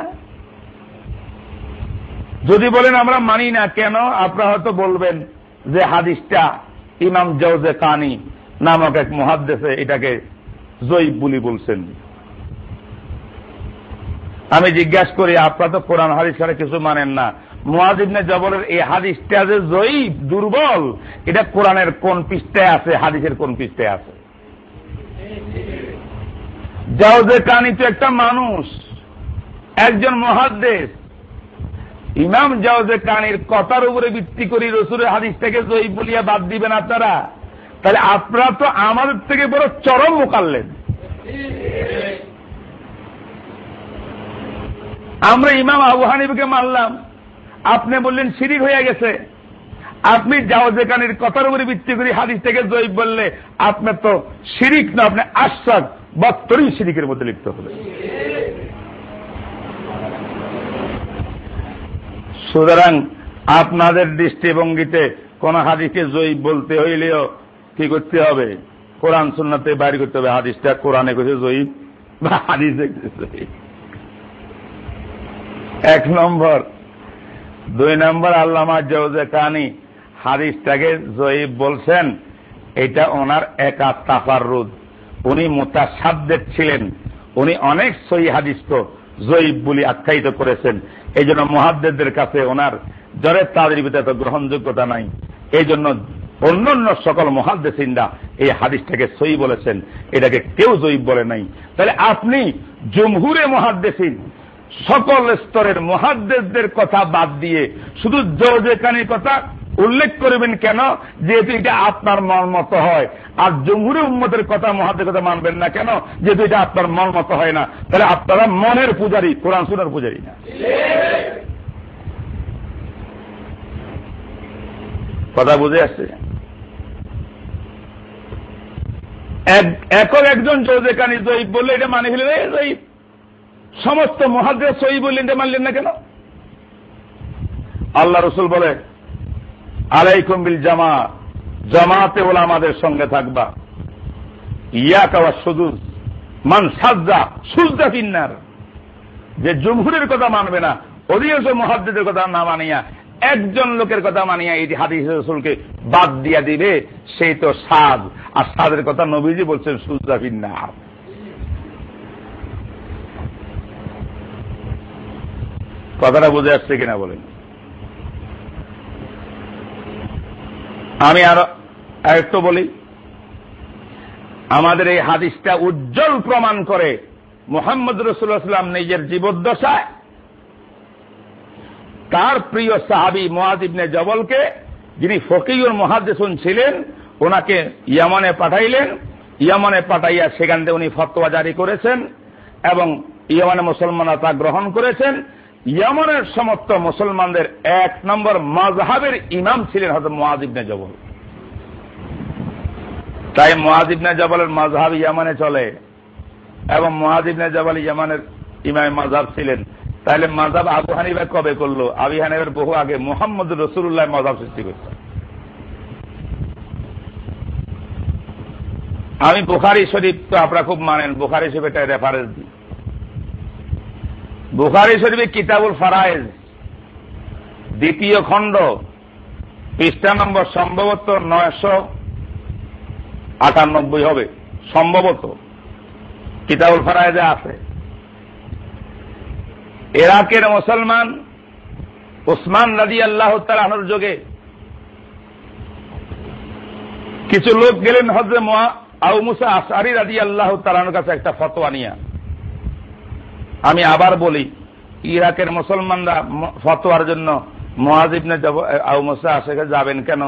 যদি বলেন আমরা মানি না, কেন? আপনারা হয়তো বলবেন যে হাদিসটা ইমাম জৌজে কানি নামক এক মহাদ্দেশে এটাকে জয়ীব বলি বলছেন। আমি জিজ্ঞাসা করি, আপনারা তো কোরআন হাদিস ছাড়া কিছু মানেন না। মুয়াজিবনে জবরের এই হাদিসটা যে জয়ীব, দুর্বল, এটা কোরআনের কোন পৃষ্ঠায় আছে, হাদিসের কোন পৃষ্ঠায় আছে? জাউজে কানি তো একটা মানুষ, একজন মহাদ্দেশ ইমাম জাউজে কানির কথার উপরে ভিত্তি করি রসুরের হাদিস থেকে জয়ী বলিয়া বাদ দিবেন আপনারা। তাহলে আপনারা তো আমাদের থেকে বড় চরম মোকাল্লেন। আমরা ইমাম আবু হানিফকে মানলাম। আপনি বললেন শিরিক হয়ে গেছে। আপনি জাওয়াজে কানির কথার উপরে ভিত্তি করি হাদিস থেকে জয়ীব বললে আপনার তো শিরিক না, আপনি আশ্বাস বত্তরই শিরিকের মধ্যে লিপ্ত হবে সুতরাং আপনাদের দৃষ্টিভঙ্গিতে কোন হাদিসকে জয়ী বলতে হইলেও কি করতে হবে? কোরআন সুন্নাতে বাইর করতে হবে। হাদিসটা কোরআনে কইছে জয়ী বা হাদিসে এক নম্বর, দুই নম্বর, আল্লামা জৌজে কানি হাদিসটাকে জয়ীব বলছেন, এটা ওনার একা তাফার রুদ উনি মোতাসাদ্দের ছিলেন। উনি অনেক সই হাদিসকে জয়ীব বলে আখ্যায়িত করেছেন। এই জন্য মহাদ্দেরদের কাছে ওনার জ্বরের তাদের ভিতরে এত গ্রহণযোগ্যতা নাই। এই জন্য অন্য অন্য সকল মহাদ্দেসিন্দা এই হাদিসটাকে সই বলেছেন। এটাকে কেউ জয়ীব বলে নাই। তাহলে আপনি জমহুরে মহাদ্দেসিন, সকল স্তরের মহাদ্দেশদের কথা বাদ দিয়ে শুধু জৌজেকানির কথা উল্লেখ করবেন কেন? যেহেতু এটা আপনার মন মতো হয়। আর জমহুরি উম্মতের কথা মহাদের কথা মানবেন না কেন? যেহেতু এটা আপনার মন মতো হয় না। তাহলে আপনারা মনের পূজারী, কোরআন সুনার পূজারী না। কথা বুঝে আসছে? একক একজন চৌধুরী জয়ীব বললে এটা মানে ফেলে জয়ীব। সমস্ত মহাদেশ সই বললেন এটা মানলেন না কেন? আল্লাহ রসুল বলে আলাইকুম বিল জামা, জামাতে বলে আমাদের সঙ্গে থাকবা। ইয়া কাওয়া সুদুস মান সাজা সুজদা কিন্নার যে জমহুরের কথা মানবে না অধিকাংশ মহাদ্দের কথা না মানিয়া, একজন লোকের কথা মানিয়া এই হাদিস রসুলকে বাদ দিয়া দিবে, সেই তো সাজ আর সাদের কথা নবীজি বলছেন সুজদা কিন্নার কথাটা বুঝে আসছে কিনা বলেন। আমি আরও আরেকটু বলি। আমাদের এই হাদিসটা উজ্জ্বল প্রমাণ করে মোহাম্মদ রসুল্লাহাম নিজের জীবদ্দশায় তার প্রিয় সাহাবি মহাদিবনে জবলকে যিনি ফকিউর মহাদেশুন ছিলেন, ওনাকে ইয়ামানে পাঠাইলেন। ইয়ামানে পাঠাইয়া সেখান থেকে উনি ফতোয়া জারি করেছেন এবং ইয়ামানে মুসলমানরা তা গ্রহণ করেছেন। ইয়ামনের সমস্ত মুসলমানদের এক নম্বর মাজহাবের ইমাম ছিলেন হয়তো মহাদিবনে জবল। তাই মহাদিবনে জবলের মাজহাব ইয়ামানে চলে এবং মহাদিবনে জবল ইয়ামানের ইমাম মাজহাব ছিলেন। তাহলে মাজাব আবু হানিফা কবে করল? আবি হানিফের বহু আগে মোহাম্মদ রসুল্লাহ মজাব সৃষ্টি করছে। আমি বুখারি শরীফ তো আপনারা খুব মানেন, বুখারি শরীফ এটা রেফারেন্স দিই। বুখারি শরীফে কিতাবুল ফারায়েজ, দ্বিতীয় খণ্ড, পৃষ্ঠা নম্বর সম্ভবত নয়শো আটানব্বই হবে, সম্ভবত। কিতাবুল ফারায়েজে আছে। এরাকের মুসলমান ওসমান রাজি আল্লাহ তালাহর যোগে কিছু লোক গেলেন হজরে আউ মুসা আসারি রাজি আল্লাহ তালানোর কাছে একটা ফতোয়া নিয়ে। আমি আবার বলি, ইরাকের মুসলমানরা ফতোয়ার জন্য মহাজিবনে আউ মুসা আশেখে যাবেন কেন?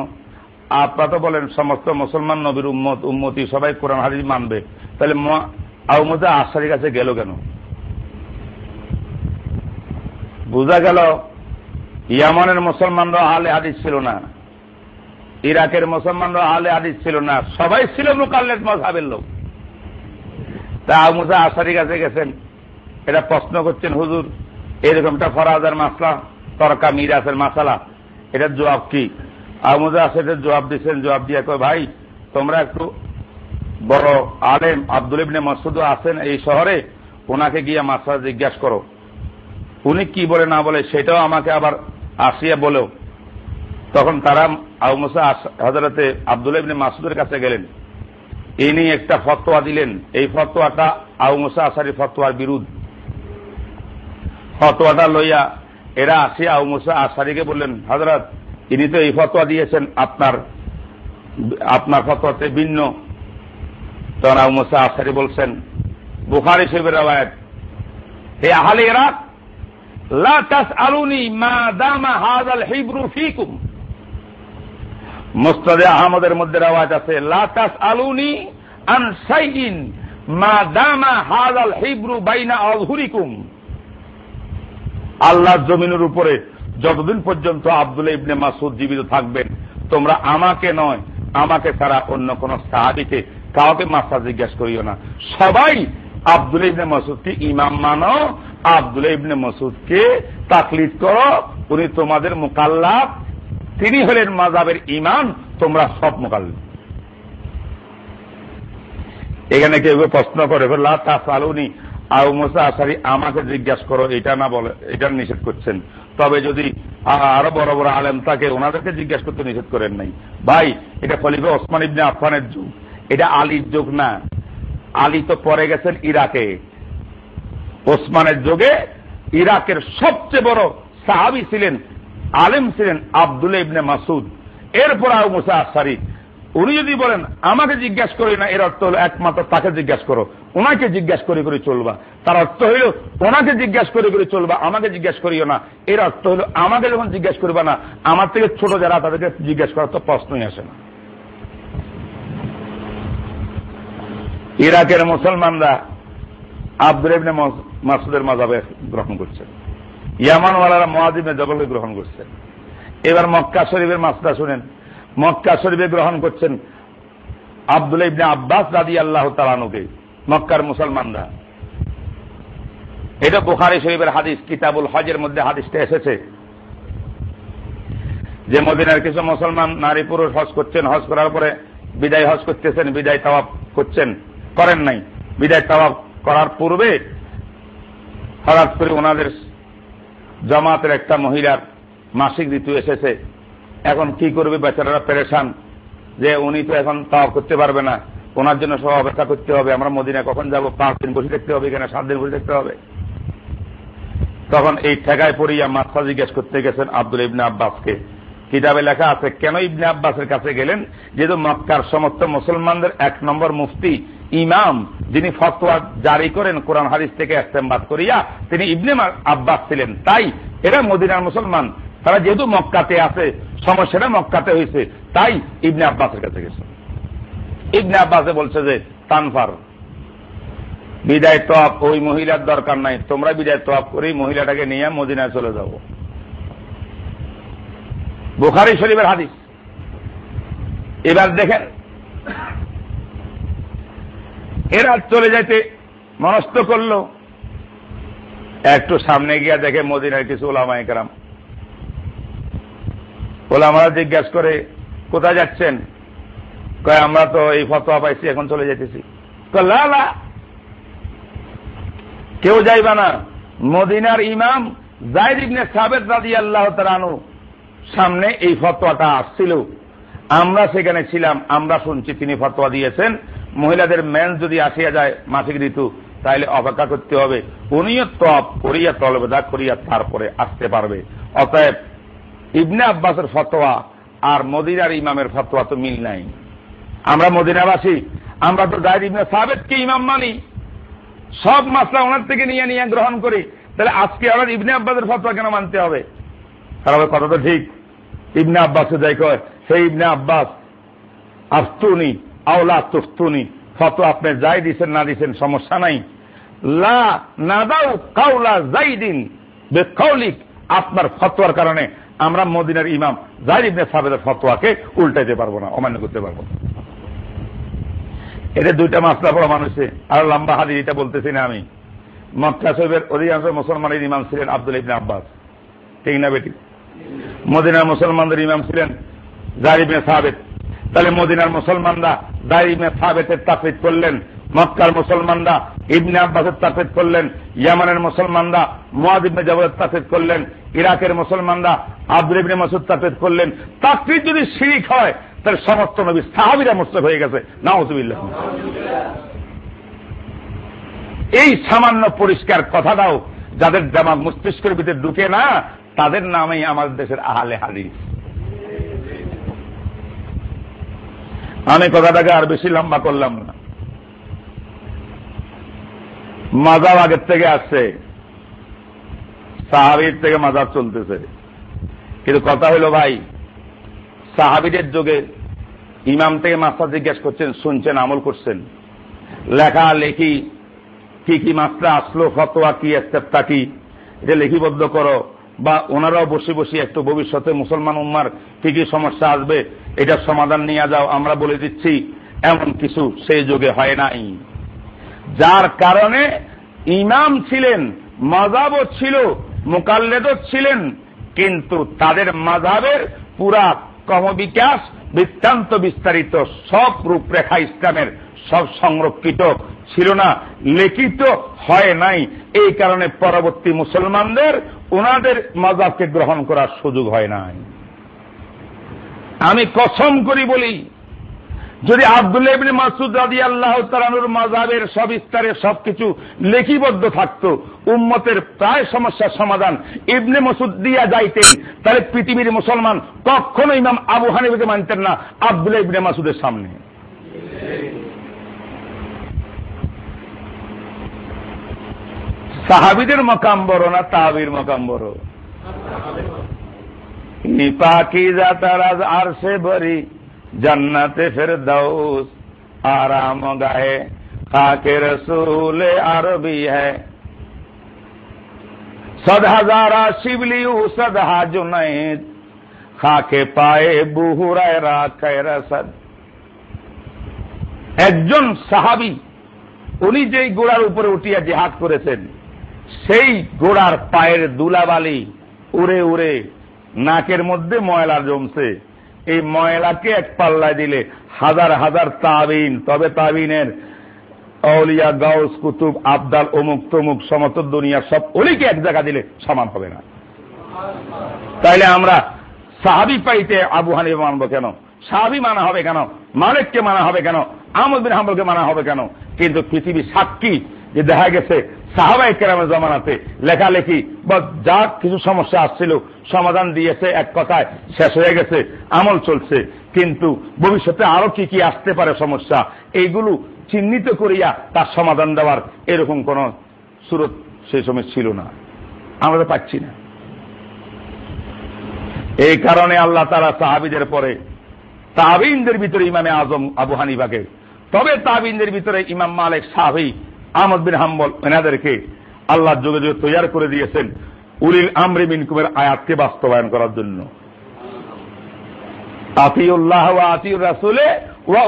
আপনারা তো বলেন, সমস্ত মুসলমান নবীর উম্মত, উম্মতি সবাই কোরআন, হাদিস মানবে। তাহলে আউ মুসা আশারির কাছে গেল কেন? বোঝা গেল, ইয়ামনের মুসলমানরা আলে হাদিস ছিল না। ইরাকের মুসলমানরা আলে হাদিস ছিল না। সবাই ছিল মুকাল্লেদ মজাবের লোক। তা মুসা আশারি কাছে গেছেন। এটা প্রশ্ন করছেন, হুজুর, এরকমটা ফরাজার মাসলা, তরকা, মিরাসের মাসালা, এটার জবাব কি? আহমদা আসাদের জবাব দিচ্ছেন, জবাব দিয়ে কয়, ভাই, তোমরা একটু বড় আলেম আব্দুল ইবনে মসুদ আছেন এই শহরে ওনাকে গিয়ে মাসলা জিজ্ঞাসা করো। উনি কি বলে না বলে সেটাও আমাকে আবার আসিয়া বলেও তখন তারা আবুমসা হজরতে আব্দুল ইবনে মাসুদের কাছে গেলেন। ইনি একটা ফতোয়া দিলেন। এই ফতোয়াটা আবুমসা আসারি ফতোয়ার বিরুদ্ধ। ফতোয়াটা লইয়া এরা আসিয়া আবুমসা আসারিকে বললেন হজরত ইনি তো এই ফতোয়া দিয়েছেন, আপনার আপনার ফতোয়াতে ভিন্ন। তখন আবুমসা আসারি বলছেন, বুখারি শরীফের রাবায়ত হে আহালে এরাক লা তাস আলুনি মা দামা হাজাল হিব্রু ফিকুম। মুস্তাদে আহমদের মধ্যে আছে লাতাস আলুনি আন মা দামা হিব্রু বাইনা অজহুরিকুম আল্লাহর জমিনের উপরে যতদিন পর্যন্ত আব্দুল ইবনে মাসুদ জীবিত থাকবেন তোমরা আমাকে নয়, আমাকে ছাড়া অন্য কোন সাহাবিকে, কাউকে মাসা জিজ্ঞাসা করিও না। সবাই আব্দুল ইবনে মাসুদকে ইমাম মানো, আব্দুল ইবনে মাসুদকে তাকলিদ করো, উনি তোমাদের মোকাল্লাফ তিনি হলেন মাজাবের ইমান তোমরা সব মোকাল্লিদ। এখানে কেউ প্রশ্ন করে তা আউ মোসা আসারি আমাকে জিজ্ঞাসা করো, এটা না বলে, এটা নিষেধ করছেন। তবে যদি আরও বড় বড় আলেম তাকে ওনাদেরকে জিজ্ঞাসা করতে নিষেধ করেন নাই। ভাই, এটা খলিফা ওসমান ইবনে আফানের যুগ। এটা আলীর যুগ না। আলী তো পরে গেছেন ইরাকে। ওসমানের যুগে ইরাকের সবচেয়ে বড় সাহাবি ছিলেন, আলেম ছিলেন আবদুল ইবনে মাসুদ এরপর আউ মুসা আসারি উনি যদি বলেন, আমাকে জিজ্ঞাসা করি না, এর অর্থ হলো একমাত্র তাকে জিজ্ঞাসা করো। ওনাকে জিজ্ঞাসা করে করে চলবা। তার অর্থ হইল, ওনাকে জিজ্ঞাসা করে করে চলবা, আমাকে জিজ্ঞাসা করিও না। এর অর্থ হলো, আমাকে যখন জিজ্ঞাসা করবা না, আমার থেকে ছোট যারা, তাদেরকে জিজ্ঞাসা করার তো প্রশ্নই আসে না। ইরাকের মুসলমানরা আব্দুল মাসুদের মাজাবে গ্রহণ করছেন ইয়ামানওয়ালারা মহাজিবে জগলে গ্রহণ করছেন এবার মক্কা শরীফের মাসটা শুনেন। মক্কা শরীফে গ্রহণ করছেন আব্দুল ইবনে আব্বাস রাদি আল্লাহ তালানুকে মক্কার মুসলমানরা। এটা বুখারি শরীফের হাদিস, কিতাবুল হজের মধ্যে হাদিসটা এসেছে যে মদিনার কিছু মুসলমান নারী পুরুষ হজ করছেন, হজ করার পরে বিদায় হজ করতেছেন, বিদায় তাওয়াব করছেন, করেন নাই। বিদায় তাওয়াব করার পূর্বে হঠাৎ করে ওনাদের জামাতের একটা মহিলার মাসিক ঋতু এসেছে। এখন কি করবে বেচারারা পেরেশান? যে উনি তো এখন তাওয়াব করতে পারবে না। ওনার জন্য সব অপেক্ষা করতে হবে। আমরা মদিনা কখন যাব? পাঁচ দিন বসে দেখতে হবে এখানে, সাত দিন বসে দেখতে হবে। তখন এই ঠেকায় পড়িয়া মাথা জিজ্ঞেস করতে গেছেন আব্দুল ইবনে আব্বাসকে। কিতাবে লেখা আছে, কেন ইবনে আব্বাসের কাছে গেলেন? যেহেতু মক্কার সমস্ত মুসলমানদের এক নম্বর মুফতি, ইমাম, যিনি ফতোয়া জারি করেন, কোরআন হাদিস থেকে এস্তেমবাদ করিয়া তিনি ইবনে আব্বাস ছিলেন। তাই এরা মদিনার মুসলমান। তারা যেহেতু মক্কাতে আছে, সমস্যাটা মক্কাতে হয়েছে। তাই ইবনে আব্বাসের কাছে গেছে। ইবনে আব্বাসে বলছে যে, তানফার, বিদায় তপ ওই মহিলার দরকার নাই। তোমরা বিদায় তপ করে মহিলাটাকে নিয়ে মদিনায় চলে যাব বুখারি শরীফের হাদিস। এবার দেখেন, এরা চলে যাইতে মনস্থ করল। একটু সামনে গিয়া দেখে মদিনার কিছু ওলামা একরাম ওলামারা জিজ্ঞাসা করে, কোথায় যাচ্ছেন? কয়, আমরা তো এই ফতোয়া পাইছি, এখন চলে যেতেছি। কেউ যাইবা না। মদিনার ইমাম জাহিদ ইবনে সাবেদ রাজি আল্লাহ তালানু সামনে এই ফতোয়াটা আসছিল। আমরা সেখানে ছিলাম, আমরা শুনছি তিনি ফতোয়া দিয়েছেন। মহিলাদের মেন্স যদি আসিয়া যায়, মাসিক ঋতু তাহলে অপেক্ষা করতে হবে। উনিও তপ করিয়া তলবেদা করিয়া তারপরে আসতে পারবে। অতএব ইবনে আব্বাসের ফতোয়া আর মদিনার ইমামের ফতোয়া তো মিল নাই। আমরা মদিনাবাসী, আমরা তো জাহিদ ইবনে সাবেদকে ইমাম মানি। সব মাসলা ওনার থেকে নিয়ে নিয়ে গ্রহণ করি। তাহলে আজকে আমার ইবনে আব্বাসের ফতোয়া কেন মানতে হবে? তাহলে কথা তো ঠিক। ইবনে আব্বাসে যাই কয় সেই ইবনে আব্বাস আস্তুনি আওলা তুস্তুনি ফতো আপনি যাই দিচ্ছেন না দিচ্ছেন সমস্যা নাই। লা নাদাও কাউলা জাইদিন বেকৌলিক আপনার ফতোয়ার কারণে আমরা মদিনার ইমাম জাহিদ ইবনে সাবেদের ফতোয়াকে উল্টাইতে পারব না, অমান্য করতে পারব না। এটা দুইটা মাসলা পড়া মানুষে আর লম্বা হাদিস এটা বলতেছি না আমি। মক্কা সাহেবের অধিকাংশ মুসলমানের ইমাম ছিলেন আব্দুল ইবনে আব্বাস। ঠিক না বেটি? মদিনার মুসলমানদের ইমাম ছিলেন জাহিবনে সাবেদ তাহলে মদিনার মুসলমানরা জাহিবনে সাবেতের তাফিদ করলেন মক্কার মুসলমানরা ইবনে আব্বাসের তাফিদ করলেন ইয়ামানের মুসলমানরা মোয়াদ ইবনে জাবরের তাফিদ করলেন ইরাকের মুসলমানরা আব্দুল ইবনে মাসুদ তাফিদ করলেন তাফিদ যদি শিরিক হয়, তাহলে সমস্ত নবী সাহাবিরা মুস্তক হয়ে গেছে। নাউজুবিল্লাহ। এই সামান্য পরিষ্কার কথাটাও যাদের জামাক মস্তিষ্কের ভিতরে ঢুকে না, তাদের নামেই আমাদের দেশের আহালে হাদিস। আমি কথাটাকে আর বেশি লম্বা করলাম না। মাজাব আগের থেকে আসছে। সাহাবির থেকে মাজাব চলতেছে। কিন্তু কথা হলো ভাই, সাহাবিদের যুগে ইমাম থেকে মাস্টার জিজ্ঞেস করছেন, শুনছেন, আমল করছেন। লেখা, লেখি, কি কি মাত্রা আসলো, ফতোয়া কি একটা কি, এটা লিখিবদ্ধ করো। বা ওনারাও বসে বসে একটু ভবিষ্যতে মুসলমান উম্মার কি কি সমস্যা আসবে, এটার সমাধান নিয়ে যাও, আমরা বলে দিচ্ছি, এমন কিছু সেই যুগে হয় নাই। যার কারণে ইমাম ছিলেন মাজাবও ছিল, মোকাল্লেদও ছিলেন, কিন্তু তাদের মাজাবের পুরা ক্রমবিকাশ, বৃত্তান্ত বিস্তারিত সব রূপরেখা ইসলামের সব সংরক্ষিত ছিল না, লিখিত হয় নাই। এই কারণে পরবর্তী মুসলমানদের ওনাদের মজাবকে গ্রহণ করার সুযোগ হয় নাই। আমি কসম করি বলি যদি আব্দুল্লাহ ইবনে মাসুদ রাদি আল্লাহ তালানুর মাজাবের সব সবিস্তারে সবকিছু লিখিবদ্ধ থাকতো, উম্মতের প্রায় সমস্যার সমাধান ইবনে মসুদ দিয়া যাইতেন, তাহলে পৃথিবীর মুসলমান কখনো ইমাম আবু হানিফকে মানতেন না আব্দুল্লাহ ইবনে মাসুদের সামনে। সাহাবিদের মকাম বড় না তাহাবির মকাম বড়? পাকিজা তারাজ আর সে বরি জান্নাতে দৌস আরাম গায়ে খাকে রসুল আরবি হ্যায় সদ হাজারা শিবলিউ সদ হাজুনাইদ খাকে পায়ে বুহুরায় রাখে রসদ। একজন সাহাবি, উনি যেই গোড়ার উপরে উঠিয়া জেহাদ করেছেন, সেই গোড়ার পায়ের দুলাবালি উড়ে উড়ে নাকের মধ্যে ময়লা জমছে। এই ময়লাকে এক পাল্লায় দিলে হাজার হাজার তাবিন, তবে তাবিনের অলিয়া, গাউস, কুতুব, আবদাল, অমুক তমুক সমস্ত দুনিয়ার সব অলিকে এক জায়গা দিলে সমান হবে না। তাইলে আমরা সাহাবি পাইতে আবু হানিফ মানব কেন? সাহাবি মানা হবে কেন? মালিককে মানা হবে কেন? আহমদ বিন হাম্বলকে মানা হবে কেন? কিন্তু পৃথিবী সাক্ষী যে দেখা গেছে সাহাবাই কেরামের জমানাতে লেখালেখি। বা যা কিছু সমস্যা আসছিল, সমাধান দিয়েছে এক কথায়, শেষ হয়ে গেছে, আমল চলছে। কিন্তু ভবিষ্যতে আরও কি কি আসতে পারে সমস্যা এইগুলো চিহ্নিত করিয়া তার সমাধান দেওয়ার এরকম কোন সুরত সেই সময় ছিল না। আমরা পাচ্ছি না। এই কারণে আল্লাহ তারা সাহাবিদের পরে, তাবিনদের ভিতরে ইমামে আজম আবু হানিবাকে তবে তাবিনদের ভিতরে ইমাম মালিক সাহাবি আহমদ বিন হাম্বল, এনাদেরকে আল্লাহ যোগে যোগে তৈরি করে দিয়েছেন উলিল আমরি মিনকুমের আয়াতকে বাস্তবায়ন করার জন্য।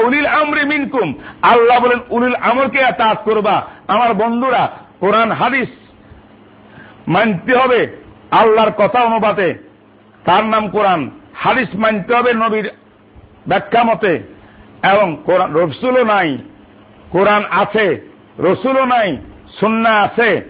উলিল আমরি মিনকুম। আল্লাহ বলেন, উলিল আমরকে আতাত করবা? আমার বন্ধুরা, কোরআন, হাদিস মানতে হবে আল্লাহর কথা অনুপাতে তার নাম কোরআন, হাদিস মানতে হবে নবীর ব্যাখ্যা মতে। এবং রসুলও নাই, কোরআন আছে। রসুলও নাই, সুন্না আছে।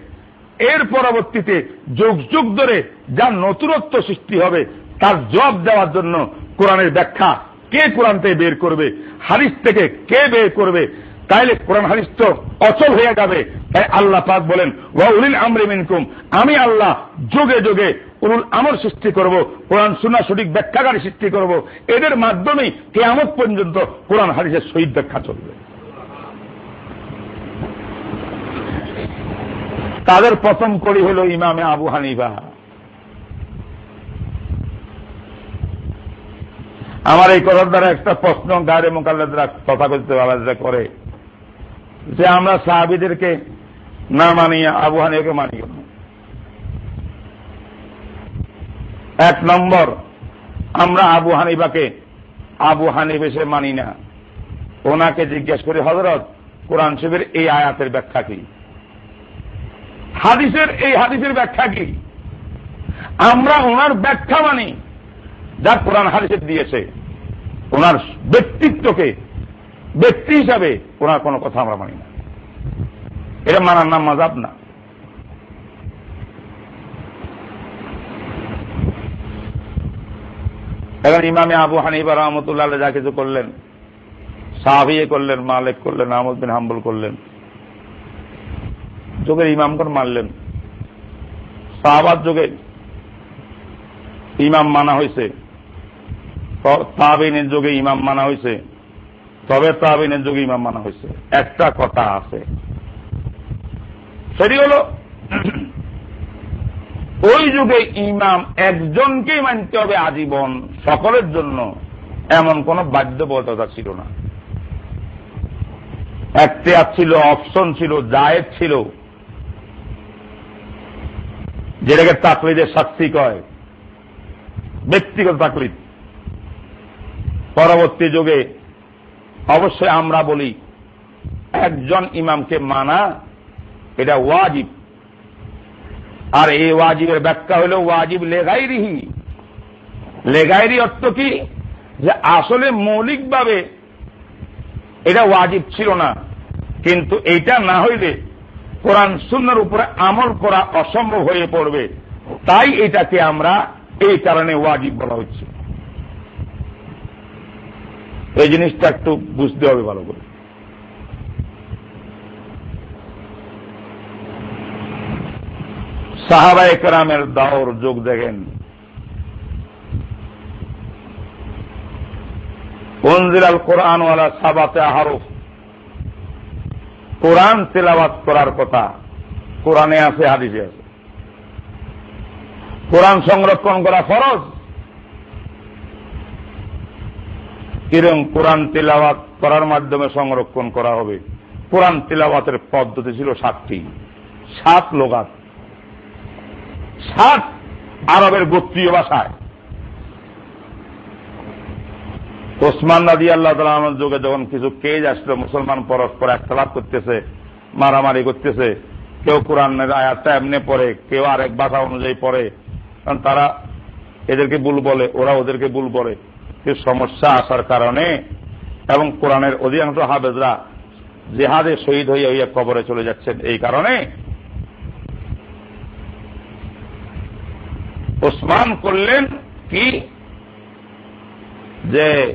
এর পরবর্তীতে যুগ যুগ ধরে যা নতুনত্ব সৃষ্টি হবে, তার জবাব দেওয়ার জন্য কোরআনের ব্যাখ্যা কে কোরআন থেকে বের করবে হারিস থেকে কে বের করবে, তাইলে কোরআন হারিস তো অচল হয়ে যাবে। তাই আল্লাহ পাক বলেন, ওয়া উলিল আমরি মিনকুম আমি আল্লাহ যুগে যুগে উলুল আমর সৃষ্টি করব, কোরআন সুনা সঠিক ব্যাখ্যাকারী সৃষ্টি করব। এদের মাধ্যমেই কেয়ামত পর্যন্ত কোরআন হারিসের শহীদ ব্যাখ্যা চলবে। তাদের প্রথম করি হল ইমামে আবু হানিফা। আমার এই কথার দ্বারা একটা প্রশ্ন গায়ে মোকাল্লাদরা তথাকথিত আলাদা করে যে আমরা সাহাবিদেরকে না মানি আবু হানিফাকে মানি এক নম্বর, আমরা আবু হানিফাকে আবু হানিফ এসে মানি না। ওনাকে জিজ্ঞেস করি হজরত কোরআন শিবের এই আয়াতের ব্যাখ্যা কি? হাদিসের, এই হাদিসের ব্যাখ্যা কি? আমরা ওনার ব্যাখ্যা মানি, যা কোরআন হাদিসের দিয়েছে। ওনার ব্যক্তিত্বকে, ব্যক্তি হিসাবে ওনার কোনো কথা আমরা মানি না। এটা মানার নাম মাজাব না। এখন ইমামে আবু হানিবা রহমতুল্লাহ যা কিছু করলেন সাহাবিয়ে করলেন, মালিক করলেন, আহমদ বিন হাম্বল করলেন। যুগের ইমামগণ মানলেন? সাহাবাদ যুগে ইমাম মানা হয়েছে তাবিনের যুগে ইমাম মানা হয়েছে তবে তাবিনের যুগে ইমাম মানা হয়েছে একটা কথা আছে। সেটি হল, ওই যুগে ইমাম একজনকেই মানতে হবে আজীবন সকলের জন্য। এমন কোন বাধ্যবদ্ধতা ছিল না। একটি ছিল, অপশন ছিল জায়েদ ছিল। যেটাকে তাকলিদের শাস্তি কয়। ব্যক্তিগত তাকলিদ। পরবর্তী যুগে অবশ্যই আমরা বলি, একজন ইমামকে মানা, এটা ওয়াজিব। আর এই ওয়াজিবের ব্যাখ্যা হল ওয়াজিব লেগাইরিহি। লেগাইরি অর্থ কি? যে আসলে মৌলিকভাবে এটা ওয়াজিব ছিল না। কিন্তু এইটা না হইলে কোরআন শূন্যর উপরে আমল করা অসম্ভব হয়ে পড়বে। তাই এটাকে আমরা এই কারণে ওয়াজিব বলা হচ্ছে। এই জিনিসটা একটু বুঝতে হবে ভালো করে। সাহাবা একরামের দাওর যোগ দেখেন। অঞ্জিলাল কোরআনওয়ালা সাবাতে আহারফ। কোরআন তেলাবাত করার কথা। কোরআনে আছে, হাদিসে আছে। কোরআন সংরক্ষণ করা ফরজ। কিরম কোরআন তেলাওয়াত করার মাধ্যমে সংরক্ষণ করা হবে? কোরআন তেলাওয়াতের পদ্ধতি ছিল সাতটি। সাত লোগাত সাত আরবের গোত্রীয় ভাষায়। ওসমান নাদি আল্লাহ তালার যুগে যখন কিছু কেজ আসলো, মুসলমান পরস্পর একতলাপ করতেছে, মারামারি করতেছে, কেউ কোরআনের আয়াতটা এমনি পড়ে, কেউ আরেক ভাষা অনুযায়ী পড়ে, কারণ তারা এদেরকে ভুল বলে, ওরা ওদেরকে ভুল বলে। সমস্যা আসার কারণে এবং কোরআনের অধিকাংশ হাবেজরা জেহাদে শহীদ হইয়া হইয়া কবরে চলে যাচ্ছেন। এই কারণে ওসমান করলেন কি? যে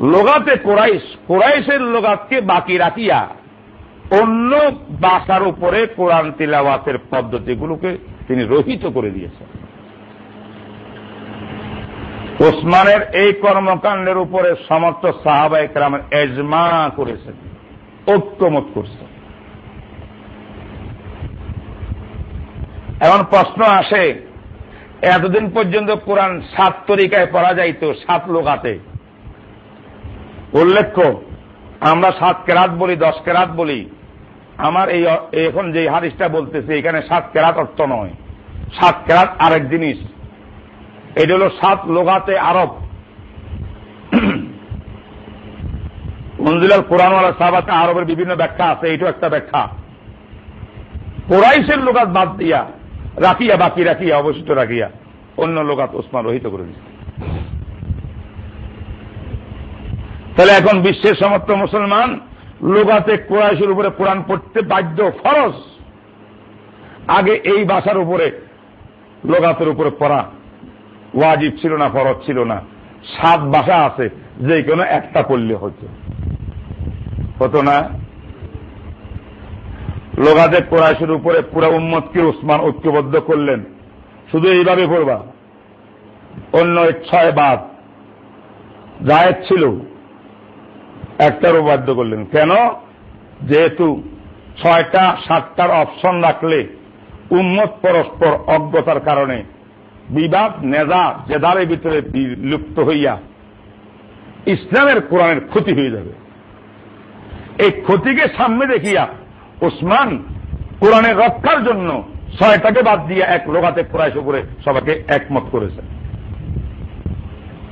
লোগাতে কোরাইশ, কোরাইশের লোগাতকে বাকি রাখিয়া অন্য বাসার উপরে কোরআন তিলাওয়াতের পদ্ধতিগুলোকে তিনি রহিত করে দিয়েছেন। ওসমানের এই কর্মকাণ্ডের উপরে সমস্ত সাহাবা একরামের এজমা করেছেন, ঐক্যমত করছেন। এমন প্রশ্ন আসে, এতদিন পর্যন্ত কোরআন সাত তরিকায় পড়া যাইত, সাত লোকাতে উল্লেখ্য, আমরা সাত কেরাত বলি, দশ কেরাত বলি। আমার এই এখন যে হারিসটা বলতেছে, এখানে সাত কেরাত অর্থ নয়। সাত কেরাত আরেক জিনিস। এটা হল সাত লোগাতে আরব। মঞ্জুলাল কোরআনওয়ালা সাহাবাতে আরবের বিভিন্ন ব্যাখ্যা আছে, এইটাও একটা ব্যাখ্যা। কোরাইশের লোকাত বাদ দিয়া রাখিয়া, বাকি রাখিয়া, অবশিষ্ট রাখিয়া, অন্য লোকাত ওসমান রহিত করে দিচ্ছে তাহলে এখন বিশ্বের সমস্ত মুসলমান লোকাতে কোরআশের উপরে কোরআন পড়তে বাধ্য, ফরজ। আগে এই ভাষার উপরে লোকাতের উপরে পড়া ওয়াজিব ছিল না, ফরজ ছিল না। সাত ভাষা আছে, যে কোনো একটা করলে হতো। হতো না? লোগাদের কোরআশের উপরে পুরা উম্মতকে উসমান ঐক্যবদ্ধ করলেন। শুধু এইভাবে পড়বা। অন্য ছয় বাদ। জায়েদ ছিল। একটারও বাধ্য করলেন। কেন? যেহেতু ছয়টা, সাতটার অপশন রাখলে উন্মত পরস্পর অজ্ঞতার কারণে বিবাদ, নেজা, জেদারের ভিতরে লুপ্ত হইয়া ইসলামের কোরআনের ক্ষতি হয়ে যাবে। এই ক্ষতিকে সামনে দেখিয়া ওসমান কোরআনের রক্ষার জন্য ছয়টাকে বাদ দিয়ে এক লোকাতে কোরআশ উপরে সবাইকে একমত করেছে।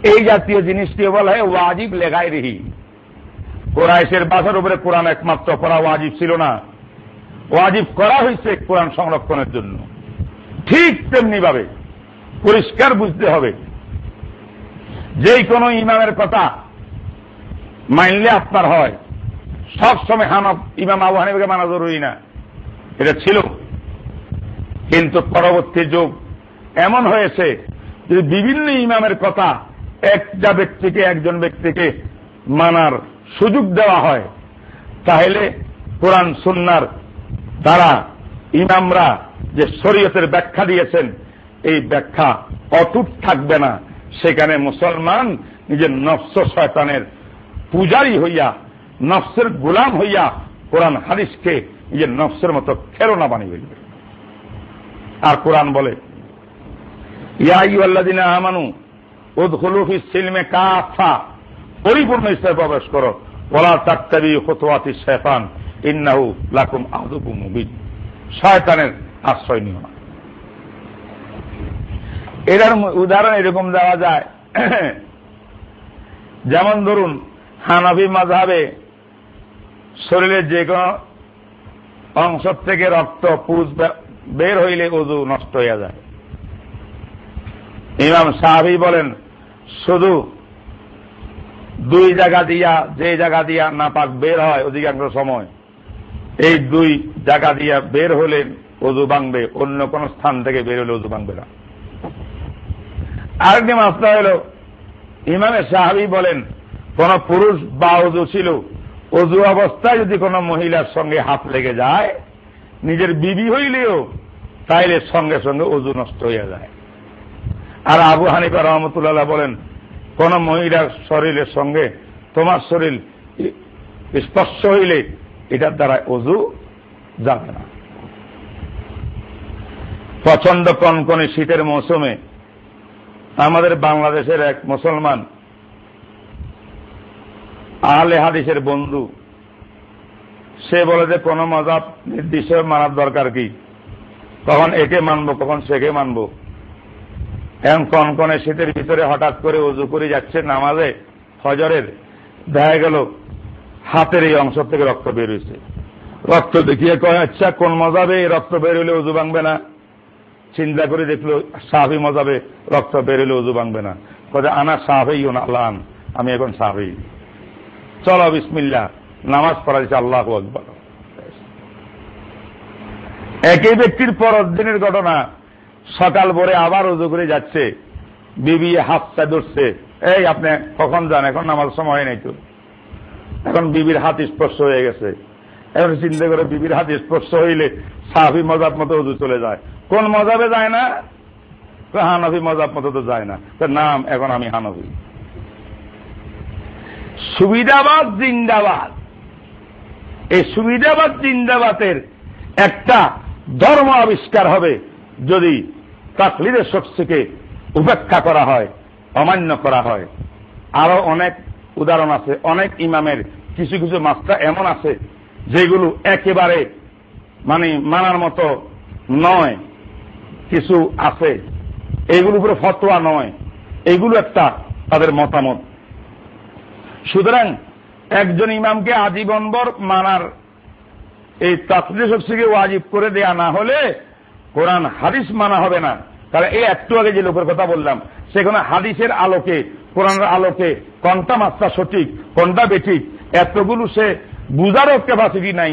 এই জাতীয় জিনিসটি বলা হয় ওয়াজিব লেগায় রেহি কোরআশের বাসার উপরে কোরআন একমাত্র করা ওয়াজিব ছিল না। ওয়াজিব করা হয়েছে কোরআন সংরক্ষণের জন্য। ঠিক তেমনি ভাবে পরিষ্কার বুঝতে হবে, যেই কোনো ইমামের কথা মানলে আপনার হয়, সব সময় হানব ইমাম আবু হানিফকে মানা জরুরি না। এটা ছিল। কিন্তু পরবর্তী যুগ এমন হয়েছে যে বিভিন্ন ইমামের কথা একটা ব্যক্তিকে একজন ব্যক্তিকে মানার সুযোগ দেওয়া হয়, তাহলে কোরআন সুন্নার তারা ইমামরা যে শরীয়তের ব্যাখ্যা দিয়েছেন, এই ব্যাখ্যা অটুট থাকবে না। সেখানে মুসলমান নিজের নফস শয়তানের পূজারি হইয়া, নফসের গোলাম হইয়া কোরআন হাদিসকে নিজের নফসের মতো খেরোনা বানিয়ে ফেলবে। আর কোরআন বলে ইয়াই ইয়াইল্লাদিনা আমানু উদ্খুলুফি সিলমে কাফা। পরিপূর্ণ ইসলামে প্রবেশ করো। ওলা তাত্তাবি খতোয়াতি শেফান ইন্নাহু লাকুম আহদুকু মুবিন। শয়তানের আশ্রয় নিও না। এটার উদাহরণ এরকম দেওয়া যায়। যেমন ধরুন হানাবি মাঝাবে শরীরের যে কোনো অংশ থেকে রক্ত পুষ বের হইলে উজু নষ্ট হইয়া যায়। ইমাম সাহাবি বলেন, শুধু দুই জায়গা দিয়া, যে জায়গা দিয়া না পাক বের হয় অধিকাংশ সময়, এই দুই জায়গা দিয়া বের হলে অজু ভাঙবে, অন্য কোন স্থান থেকে বের হলে অজু ভাঙবে না। আরেকটি মাসটা হল ইমামের সাহাবি বলেন, কোন পুরুষ বা অজু ছিল, অজু অবস্থায় যদি কোন মহিলার সঙ্গে হাত লেগে যায়, নিজের বিবি হইলেও তাইলে সঙ্গে সঙ্গে অজু নষ্ট হয়ে যায়। আর আবু হানিফা রহমতুল্লাহ বলেন কোন মহিলার শরীরের সঙ্গে তোমার শরীর স্পর্শ হইলে এটার দ্বারা অজু যাবে না। প্রচণ্ড কনকনে শীতের মৌসুমে আমাদের বাংলাদেশের এক মুসলমান আহলে হাদিসের বন্ধু, সে বলে যে কোন মজাব নির্দিষ্ট মানার দরকার কি? কখন একে মানবো, কখন সেকে মানবো? এখন কনকনে শীতের ভিতরে হঠাৎ করে উজু করে যাচ্ছে নামাজে, ফজরের, দেখা গেল হাতের এই অংশ থেকে রক্ত বের হয়েছে রক্ত দেখিয়ে কয় আচ্ছা কোন মজাবে এই রক্ত বের উজু ভাঙবে না। চিন্তা করে দেখল সাহাবি মজাবে রক্ত বের উজু ভাঙবে না। কয়ে, আনা সাহাবেই আল্লাহ আমি এখন সাহাবি চলো বিসমিল্লা নামাজ পড়া দিচ্ছে আল্লাহ একই ব্যক্তির পরের দিনের ঘটনা সকাল ভোরে আবার উজু করে যাচ্ছে। বিবি হাতটা ধরছে। এই আপনি কখন যান? এখন নামাজ সময় নেই তো। এখন বিবির হাত স্পর্শ হয়ে গেছে। এখন চিন্তা করে বিবির হাত স্পর্শ হইলে সাহাবি মজাব মতো উজু চলে যায়। কোন মজাবে যায় না? হানফি মজাব মতো তো যায় না। নাম এখন আমি হানফি। সুবিধাবাদ জিন্দাবাদ। এই সুবিধাবাদ জিন্দাবাদের একটা ধর্ম আবিষ্কার হবে যদি তাকলিদের শক্তিকে উপেক্ষা করা হয়, অমান্য করা হয়। আরও অনেক উদাহরণ আছে, অনেক ইমামের কিছু কিছু মাস্টার এমন আছে, যেগুলো একেবারে মানে মানার মতো নয়, কিছু আছে। এইগুলো উপরে ফতোয়া নয় এইগুলো একটা তাদের মতামত। সুতরাং একজন ইমামকে আজীবনবর মানার এই শক্তিকে ওয়াজিব করে দেয়া না হলে কোরআন হাদিস মানা হবে না। তাহলে এই একটু আগে যে লোকের কথা বললাম, সেখানে হাদিসের আলোকে, কোরআনের আলোকে, কোনটা মাত্রা সঠিক, কোনটা বেঠিক, এতগুলো সে বুঝারও ক্যাপাসিটি নাই,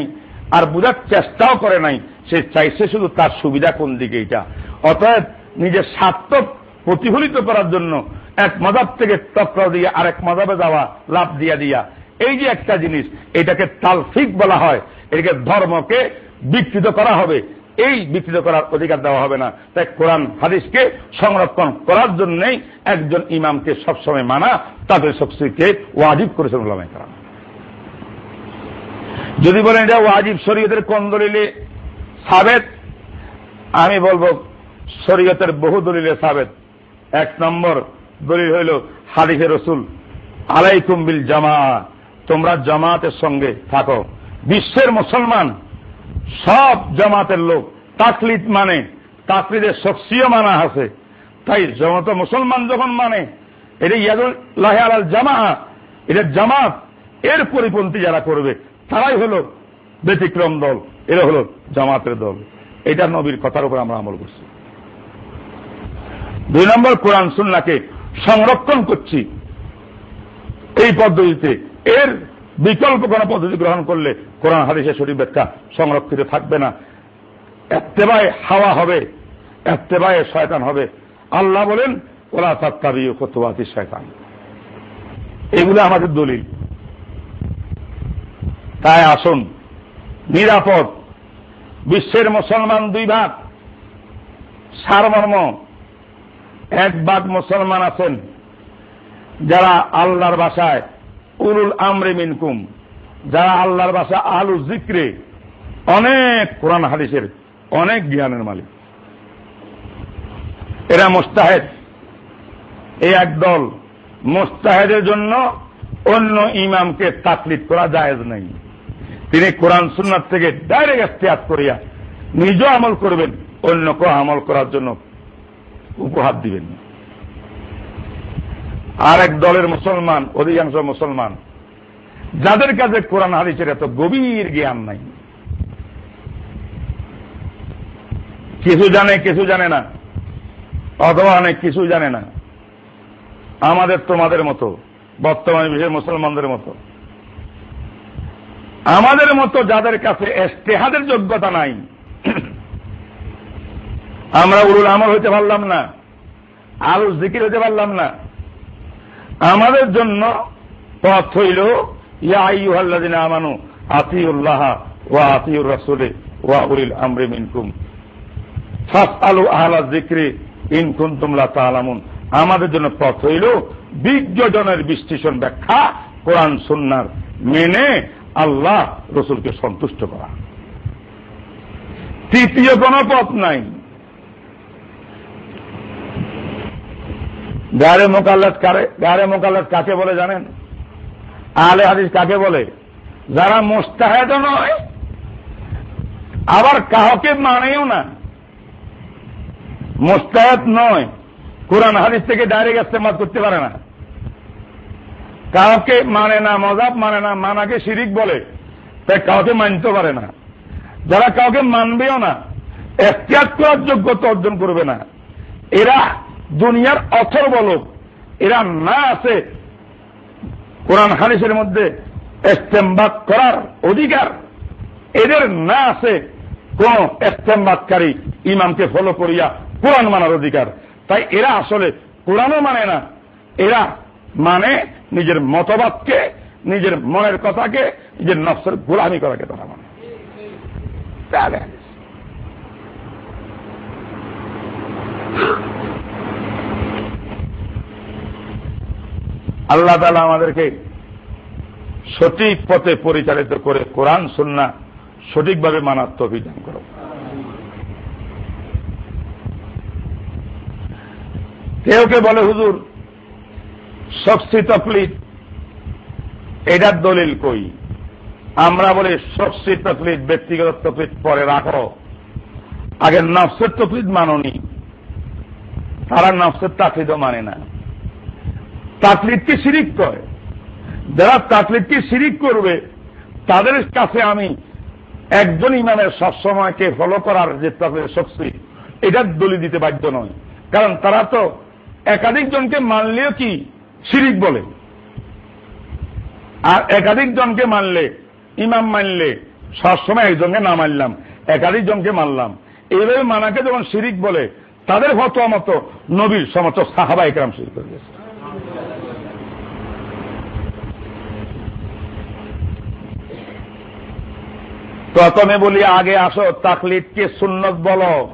আর বুঝার চেষ্টাও করে নাই, সে চাইছে শুধু তার সুবিধা কোন দিকে এটা। অতএব নিজের স্বার্থ প্রতিফলিত করার জন্য এক মজাব থেকে টক্কর দিয়ে আরেক মজাবে যাওয়া, লাভ দিয়া দিয়া। এই যে একটা জিনিস, এটাকে তালফিক বলা হয়, এটাকে ধর্মকে বিকৃত করা হবে। এই বিকৃত করার অধিকার দেওয়া হবে না। তাই কোরআন, হাদিসকে সংরক্ষণ করার জন্যই একজন ইমামকে সবসময় মানা, তাদের শক্তিকে ওয়াজিব করেছেন ওলামাই করা যদি বলেন এটা ওয়াজিব শরীয়তের কোন দলিলে সাবেত, আমি বলব শরীয়তের বহু দলিলে সাবেত। এক নম্বর দলিল হইল হাদিফে রসুল, আলাইকুম বিল জামা তোমরা জামাতের সঙ্গে থাকো। বিশ্বের মুসলমান সব জামাতের লোক। তাকলিদ মানে তাকলিদের শখসিও মানা আছে। তাই জমাত মুসলমান যখন মানে এটা ইয়াদুল্লাহ আলাল জামা এটা জামাত, এর পরিপন্থী যারা করবে, তারাই হল ব্যতিক্রম দল, এরা হল জামাতের দল। এটা নবীর কথার উপর আমরা আমল করছি। দুই নম্বর কোরআন সুন্নাকে সংরক্ষণ করছি। এই পদ্ধতিতে এর বিকল্প কোন পদ্ধতি গ্রহণ করলে কোরআন হাদিসের সঠিক ব্যাখ্যা সংরক্ষিত থাকবে না। এত্তেবায় হাওয়া হবে, এত্তেবায় শয়তান হবে। আল্লাহ বলেন ওলা তাত্তাবি কতবাতি শয়তান। এগুলো আমাদের দলিল। তাই আসুন, নিরাপদ, বিশ্বের মুসলমান দুই ভাগ, সারমর্ম। এক ভাগ মুসলমান আছেন, যারা আল্লাহর বাসায় উরুল আমরে মিনকুম। যারা আল্লাহর বাসা আলু জিক্রে, অনেক কোরআন হাদিসের, অনেক জ্ঞানের মালিক। এরা মোস্তাহেদ। এই একদল মোস্তাহেদের জন্য অন্য ইমামকে তাকলিদ করা জায়েজ নাই। তিনি কোরআন সুন্নার থেকে ডাইরেক্ট এস্তেয়াত করিয়া নিজেও আমল করবেন, অন্যকেও আমল করার জন্য উপহার দিবেন। আর এক দলের মুসলমান, অধিকাংশ মুসলমান, যাদের কাছে কোরআন হাদিসের এত গভীর জ্ঞান নাই। কিছু জানে কিছু জানে না, অথবা অনেক কিছু জানে না। আমাদের তোমাদের মতো, বর্তমানে বিশেষ মুসলমানদের মতো। আমাদের মতো যাদের কাছে এস্তেহাদের যোগ্যতা নাই। আমরা উরুল আমল হইতে পারলাম না আলু জিকির হইতে পারলাম না আমাদের জন্য পথ হইল, ইয়া আইয়ুহাল্লাযিনা আমানু, আতিউল্লাহ ওয়া আতিউর রাসূলে ওয়া উলিল আমরি মিনকুম। ফাসআলু আহলা যিকরি ইন কুনতুম লা তা'লামুন আমাদের জন্য পথ হইল বিজ্ঞজনের বিশ্লেষণ ব্যাখ্যা, কোরআন, সুন্নার মেনে আল্লাহ রসুলকে সন্তুষ্ট করা। তৃতীয় কোন পথ নাই। গাড়ে মোকাল্লাত গাড়ে মোকাল্লাত কাকে বলে জানেন? আলে হাদিস কাকে বলে? যারা মোস্তাহেদ নয়, আবার কাহকে মানেও না। মোস্তাহেদ নয়, কোরআন হাদিস থেকে ডাইরেক্ট ইস্তেমাল করতে পারে না। কাউকে মানে না, মজাব মানে না, মানাকে শিরিক বলে, তাই কাউকে মানতে পারে না। যারা কাউকে মানবেও না এখতিয়ার করার যোগ্যতা অর্জন করবে না। এরা দুনিয়ার অথর বলক এরা না আছে কোরআন হানিসের মধ্যে এস্তেমবাদ করার অধিকার। এদের না আছে কোন এস্তেমবাদকারী ইমামকে ফলো করিয়া কোরআন মানার অধিকার। তাই এরা আসলে কোরআনও মানে না। এরা মানে নিজের মতবাদকে, নিজের মনের কথাকে, নিজের নফসের গোলামি করাকে তারা মানে। আল্লাহ তালা আমাদেরকে সঠিক পথে পরিচালিত করে কোরআন সুন্না সঠিকভাবে মানার অভিযান করো কেউ কে বলে, হুজুর শক্সি তকলিফ এটার দলিল কই? আমরা বলি শক্সি তকলিফ ব্যক্তিগত তকলিফ পরে রাখো। আগে নফসের তকলিফ মাননি। তারা নফসের তাকলিদও মানে না। তাকলিদকে সিরিক করে। যারা তাকলিদকে সিরিক করবে, তাদের কাছে আমি একজন ইমামের সবসময়কে ফলো করার যে তাকলিদ শক্তি, এটার দলি দিতে বাধ্য নয় কারণ তারা তো একাধিক জনকে মানলেও কি শিরিক বলে? আর একাধিক জনকে মানলে, ইমাম মানলে, সবসময় একজনকে না মানলাম, একাধিক জনকে মানলাম। এইভাবে মানাকে যখন শিরিক বলে, তাদের ফতোয়া মতো নবীর সমস্ত সাহাবা একরাম শিরিক করে গেছে প্রথমে বলি, আগে আসো, তাকলিদকে সুন্নত বলো।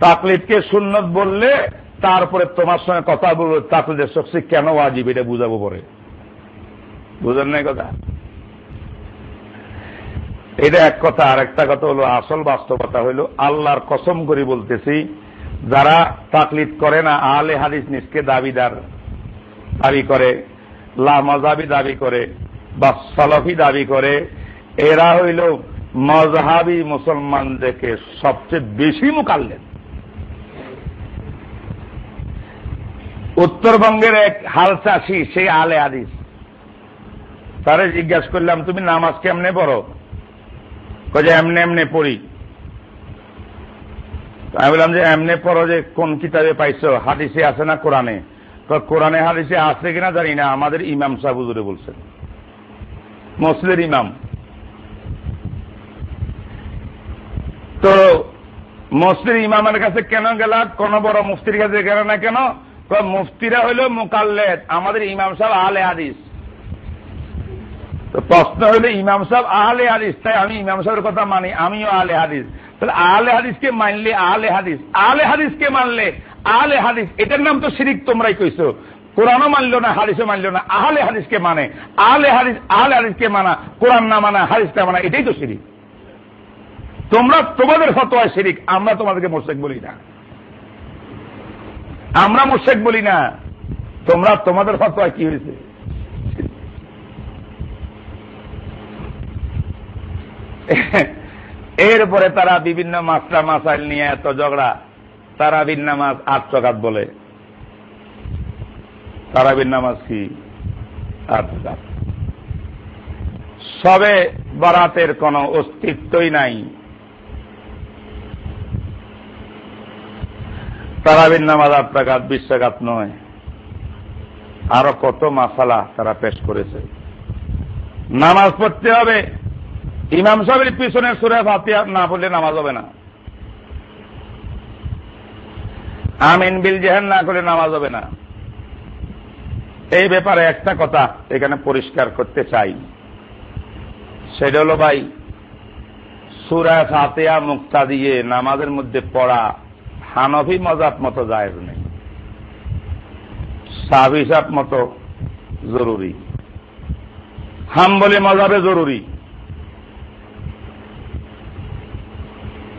তাকলিদকে সুন্নত বললে তারপরে তোমার সঙ্গে কথা বলব, তাকলিদের শক্তি কেন আজীব এটা বুঝাবো পরে। বুঝেন নাই কথা? এটা এক কথা আর একটা কথা হলো, আসল বাস্তবতা হইল আল্লাহর কসম করি বলতেছি, যারা তাকলিদ করে না আলে হাদিস নিজকে দাবিদার, দাবি করে, লামাজাবি দাবি করে, বা সলফি দাবি করে, এরা হইল মজহাবি মুসলমানদেরকে সবচেয়ে বেশি মুকাল্লেন। উত্তরবঙ্গের এক হাল চাষি সেই আলে আদিস তারে জিজ্ঞাসা করলাম, তুমি নামাজ কেমনে পড়ো? যে, এমনে এমনে পড়ি। আমি বললাম যে, এমনে পড়ো যে, কোন কিতাবে পাইছো? হাদিসে আছে না কোরআনে? কোরআনে হাদিসে আছে কিনা জানি না। আমাদের ইমাম সাহেব বলছেন। মসলির ইমাম। তো মসলির ইমামের কাছে কেন গেলা? কোন বড় মুফতির কাছে গেল না কেন? মুফতিরা হইল মোকাল্লেদ, আমাদের ইমাম সাহেব আহলে হাদিস। তো প্রশ্ন হইল, ইমাম সাহেব আহলে হাদিস, তাই আমি ইমাম সাহেবের কথা মানি, আমিও আহলে হাদিস। তাহলে আহলে হাদিসকে মানলে আহলে হাদিস। আহলে হাদিসকে মানলে আহলে হাদিস। এটার নাম তো শিরিক তোমরাই কইছো। কোরআনও মানলো না, হাদিসও মানলো না। আহলে হাদিসকে মানে আহলে হাদিস, আহলে হাদিসকে মানা, কোরআন না মানা, হাদিসটা মানা, এটাই তো শিরিক। তোমরা তোমাদের ফতোয়া শিরিক, আমরা তোমাদেরকে মোশেক বলি না। আমরা মোশেক বলি না। তোমরা তোমাদের ফতোয়া কি হয়েছে? এরপরে তারা বিভিন্ন মাস্টার মাসাইল নিয়ে এত ঝগড়া তারাবিন নামাজ আট চকাত বলে। তারাবিন নামাজ কি? আট চকাত সবে বরাতের কোন অস্তিত্বই নাই। তারাবিন নামাজ আট টাকাত বিশ টাকাত নয়। আরও কত মাসালা তারা পেশ করেছে। নামাজ পড়তে হবে। ইমাম সাহেবের পিছনে সুরে ফাতিয়া না পড়লে নামাজ হবে না। আমিন বিল জেহান না করলে নামাজ হবে না। এই ব্যাপারে একটা কথা এখানে পরিষ্কার করতে চাই। সেটা হলো ভাই, সুরা ফাতেয়া মুক্তা দিয়ে নামাজের মধ্যে পড়া হানভি মজাব মতো জায়েজ নেই। সাবিসাব মতো জরুরি। হাম্বলি মজাবে জরুরি।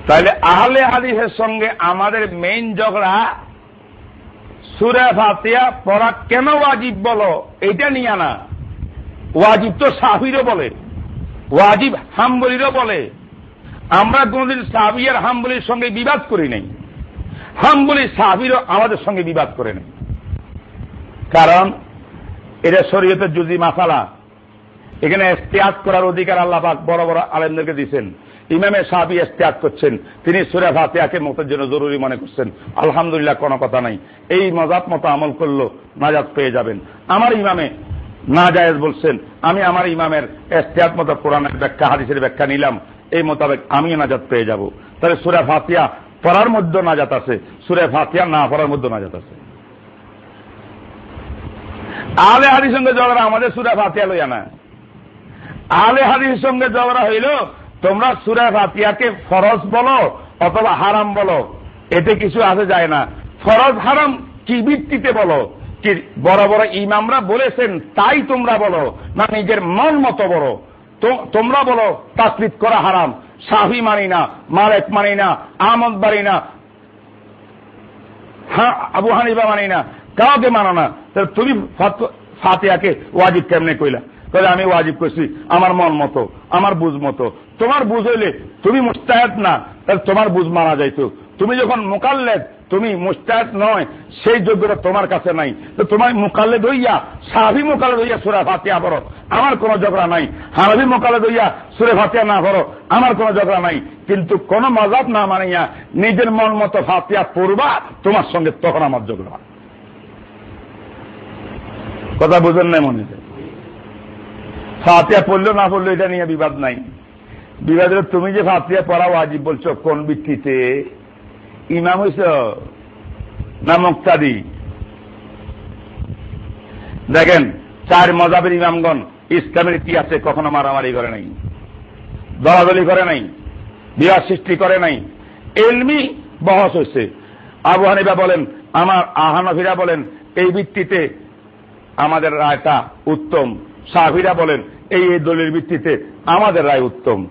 তাহলে আহলে হাদিসের সঙ্গে আমাদের মেইন ঝগড়া সুরে ফাতিয়া পড়া কেন ওয়াজিব বলো এটা নিয়ে না। ওয়াজিব তো সাহিরও বলে, ওয়াজিব হাম্বলিরও বলে। আমরা কোনদিন সাহাবি আর হাম্বলির সঙ্গে বিবাদ করি নাই। হাম্বলি সাহাবিরও আমাদের সঙ্গে বিবাদ করে নেই কারণ এটা শরীয়তের জুজি মাসালা। এখানে এস্তেয়াত করার অধিকার আল্লাহাক বড় বড় আলেমদেরকে দিচ্ছেন ইমামে সাহাবি এস্তেয়াত করছেন। তিনি সুরে ফাতেয়াকে মতের জন্য জরুরি মনে করছেন। আলহামদুলিল্লাহ কোনো কথা নাই। এই মজাত মতো আমল করল নাজাত পেয়ে যাবেন। আমার ইমামে না জায়েজ বলছেন, আমি আমার ইমামের এস্তেয়াত মতো কোরআনের ব্যাখ্যা, হাদিসের ব্যাখ্যা নিলাম। এই মোতাবেক আমি নাজাত পেয়ে যাব। তাহলে সুরে ফাতিয়া পড়ার মধ্যে নাজাত আছে। সুরে ফাতিয়া না পড়ার মধ্যে নাজাত আছে। আলে হাদির সঙ্গে ঝগড়া আমাদের সুরা ফাতিয়া লইয়া না। আলে হাদির সঙ্গে ঝগড়া হইল, তোমরা সুরা ফাতিয়াকে ফরজ বলো অথবা হারাম বলো, এতে কিছু আসে যায় না। ফরজ, হারাম কি ভিত্তিতে বলো? কি বড় বড় ইমামরা বলেছেন, তাই তোমরা বলো, না নিজের মন মতো বলো। তোমরা বলো তাকলিদ করা হারাম। শাহি মানি না, মালেক মানি না, আহমদ মানি না হ্যাঁ আবু হানিবা মানি না, কাউকে মানো না। তাহলে তুমি ফাতিয়াকে ওয়াজিব কেমনে কইলা? তাহলে আমি ওয়াজিব করছি, আমার মন মতো, আমার বুঝ মতো। তোমার বুঝ হইলে তুমি মুস্তাহাদ না, তাহলে তোমার বুঝ মানা যাইতো। তুমি যখন মোকাল্লেদ তুমি মুস্তাহাদ নয়, সেই যোগ্যতা তোমার কাছে নাই। তো তোমার মোকাল্লেদ হইয়া, সাহাবি মোকাল্লেদ হইয়া সুরা ফাতিয়া পড়ো। আমার কোন ঝগড়া নাই। হানবি মোকাল্লেদ হইয়া সুরে ফাতিয়া না পড়ো, আমার কোন ঝগড়া নাই। কিন্তু কোন মজাব না মানিয়া নিজের মন মতো ফাতিয়া পড়বা, তোমার সঙ্গে তখন আমার ঝগড়া। কথা বুঝেন নাই মনে ফাতিয়া পড়ল না পড়ল এটা নিয়ে বিবাদ নাই। বিবাদ তুমি যে ফাতিয়া পড়া ওয়াজিব বলছো, কোন ভিত্তিতে? ইমাম হইছ না মুক্তাদি? দেখেন, চার মজাবের ইমামগণ, ইসলামের ইতিহাসে কখনো মারামারি করে নাই, দলাদলি করে নাই, বিবাদ সৃষ্টি করে নাই। এলমি বহস হয়েছে আবু হানিবা বলেন, আমার আহানফিরা বলেন, এই ভিত্তিতে আমাদের রায়টা উত্তম। সাহিরা বলেন, এই এই দলের ভিত্তিতে আমাদের রায় উত্তম।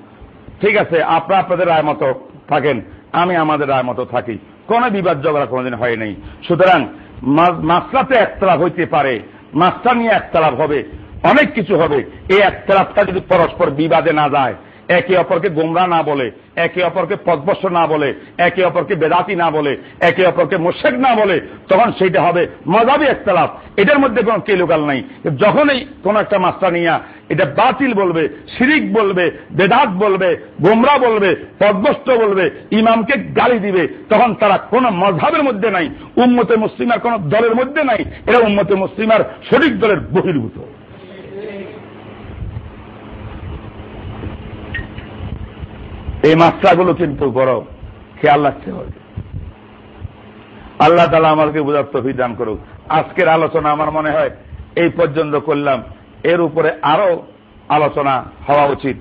ঠিক আছে, আপনারা আপনাদের রায় মতো থাকেন। আমি আমাদের রায় মতো থাকি। কোন বিবাদ ঝগড়া কোনোদিন হয় নাই। সুতরাং মাসলাতে একতলাপ হইতে পারে। মাস্টার নিয়ে একতলাপ হবে। অনেক কিছু হবে। এই একতলাপটা যদি পরস্পর বিবাদে না যায় একে অপরকে গোমরা না বলে, একে অপরকে পদবস্য না বলে, একে অপরকে বেদাতি না বলে, একে অপরকে মোশেক না বলে, তখন সেইটা হবে মজাবি একতলাফ এটার মধ্যে কোন কেলুকাল নাই। যখনই কোন একটা মাস্টার নিয়া এটা বাতিল বলবে, শিরিক বলবে, বেদাত বলবে, গোমরা বলবে পদবস্ত বলবে, ইমামকে গালি দিবে, তখন তারা কোন মজাবের মধ্যে নাই, উম্মতে মুসলিমার কোন দলের মধ্যে নাই। এরা উম্মতে মুসলিমার শরিক দলের বহির্ভূত। এই মাত্রাগুলো কিন্তু বড় খেয়াল রাখতে হবে। আল্লাহ তালা আমাকে বোঝার তফি দান করুক। আজকের আলোচনা আমার মনে হয় এই পর্যন্ত করলাম। এর উপরে আরও আলোচনা হওয়া উচিত।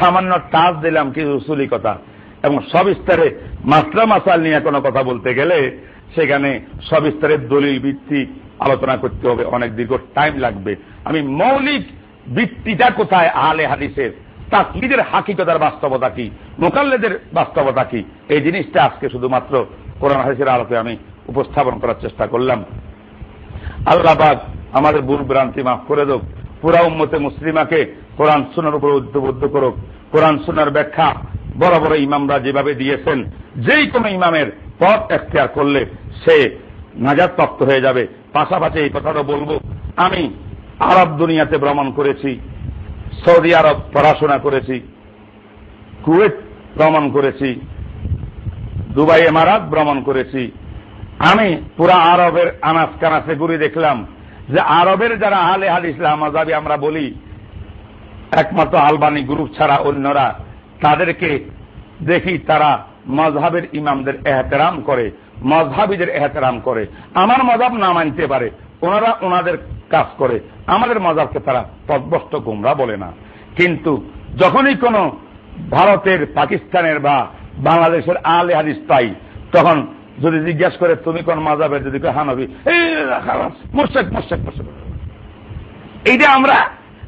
সামান্য টাচ দিলাম কিছু সুলি কথা এবং সবিস্তারে মাত্রা মাসাল নিয়ে কোনো কথা বলতে গেলে সেখানে সবিস্তারের দলিল ভিত্তিক আলোচনা করতে হবে। অনেক দীর্ঘ টাইম লাগবে। আমি মৌলিক ভিত্তিটা কোথায়? আহলে হাদিসের। তাকলিদের হাকিকতার বাস্তবতা কি? মোকাল্লেদের বাস্তবতা কি? এই জিনিসটা আজকে শুধুমাত্র কোরআন হাদিসের আলোকে আমি উপস্থাপন করার চেষ্টা করলাম। আল্লাহবাদ আমাদের ভুল ভ্রান্তি মাফ করে দোক। পুরা উম্মতে মুসলিমাকে কোরআন সুনার উপর উদ্বুদ্ধ করুক। কোরআন সুনার ব্যাখ্যা বড় বড় ইমামরা যেভাবে দিয়েছেন, যেই কোন ইমামের পথ এখতিয়ার করলে সে নাজাদ প্রাপ্ত হয়ে যাবে। পাশাপাশি এই কথাটা বলব, আমি আরব দুনিয়াতে ভ্রমণ করেছি। সৌদি আরব পড়াশোনা করেছি, কুয়েত ভ্রমণ করেছি, দুবাই এমারাত ভ্রমণ করেছি। আমি পুরা আরবের আনাস কানাসে ঘুরে দেখলাম যে আরবের যারা আলে হাদিস মাজাবি আমরা বলি, একমাত্র আলবানি গ্রুপ ছাড়া অন্যরা, তাদেরকে দেখি তারা মজহাবের ইমামদের এহতেরাম করে মজহাবিদের এহতেরাম করে। আমার মজাব না মানতে পারে। ওনারা ওনাদের কাজ করে। আমাদের মজাবকে তারা তদ্বস্ত গুমরা বলে না। কিন্তু যখনই কোন ভারতের, পাকিস্তানের বা বাংলাদেশের আলে হাদিস পাই, তখন যদি জিজ্ঞেস করে, তুমি কোন মাজাবের? যদি হানবি মোর্শেক মোর্শেক মোর্শেক এইটা আমরা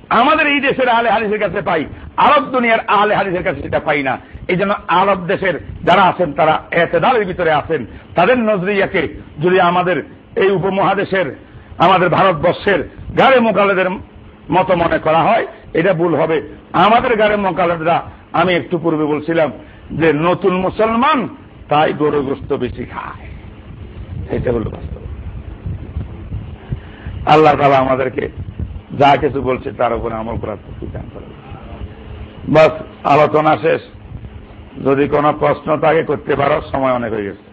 আমাদের এই দেশের আলে হাদিসের কাছে পাই। আরব দুনিয়ার আলে হাদিসের কাছে সেটা পাই না। এই জন্য আরব দেশের যারা আছেন, তারা এতে এতেদালের ভিতরে আছেন। তাদের নজরিয়াকে যদি আমাদের এই উপমহাদেশের আমাদের ভারতবর্ষের গাড়ে মোকালেদের মতো মনে করা হয়, এটা ভুল হবে। আমাদের গাড়ে মোকালেদরা আমি একটু পূর্বে বলছিলাম যে নতুন মুসলমান তাই গরুগ্রস্ত বেশি খায়। এটা হল বাস্তব। আল্লাহ তালা আমাদেরকে যা কিছু বলছে তার উপরে আমল করার প্রতিদান করে বাস, আলোচনা শেষ। যদি কোনো প্রশ্ন তাকে করতে পারো, সময় অনেক হয়ে গেছে।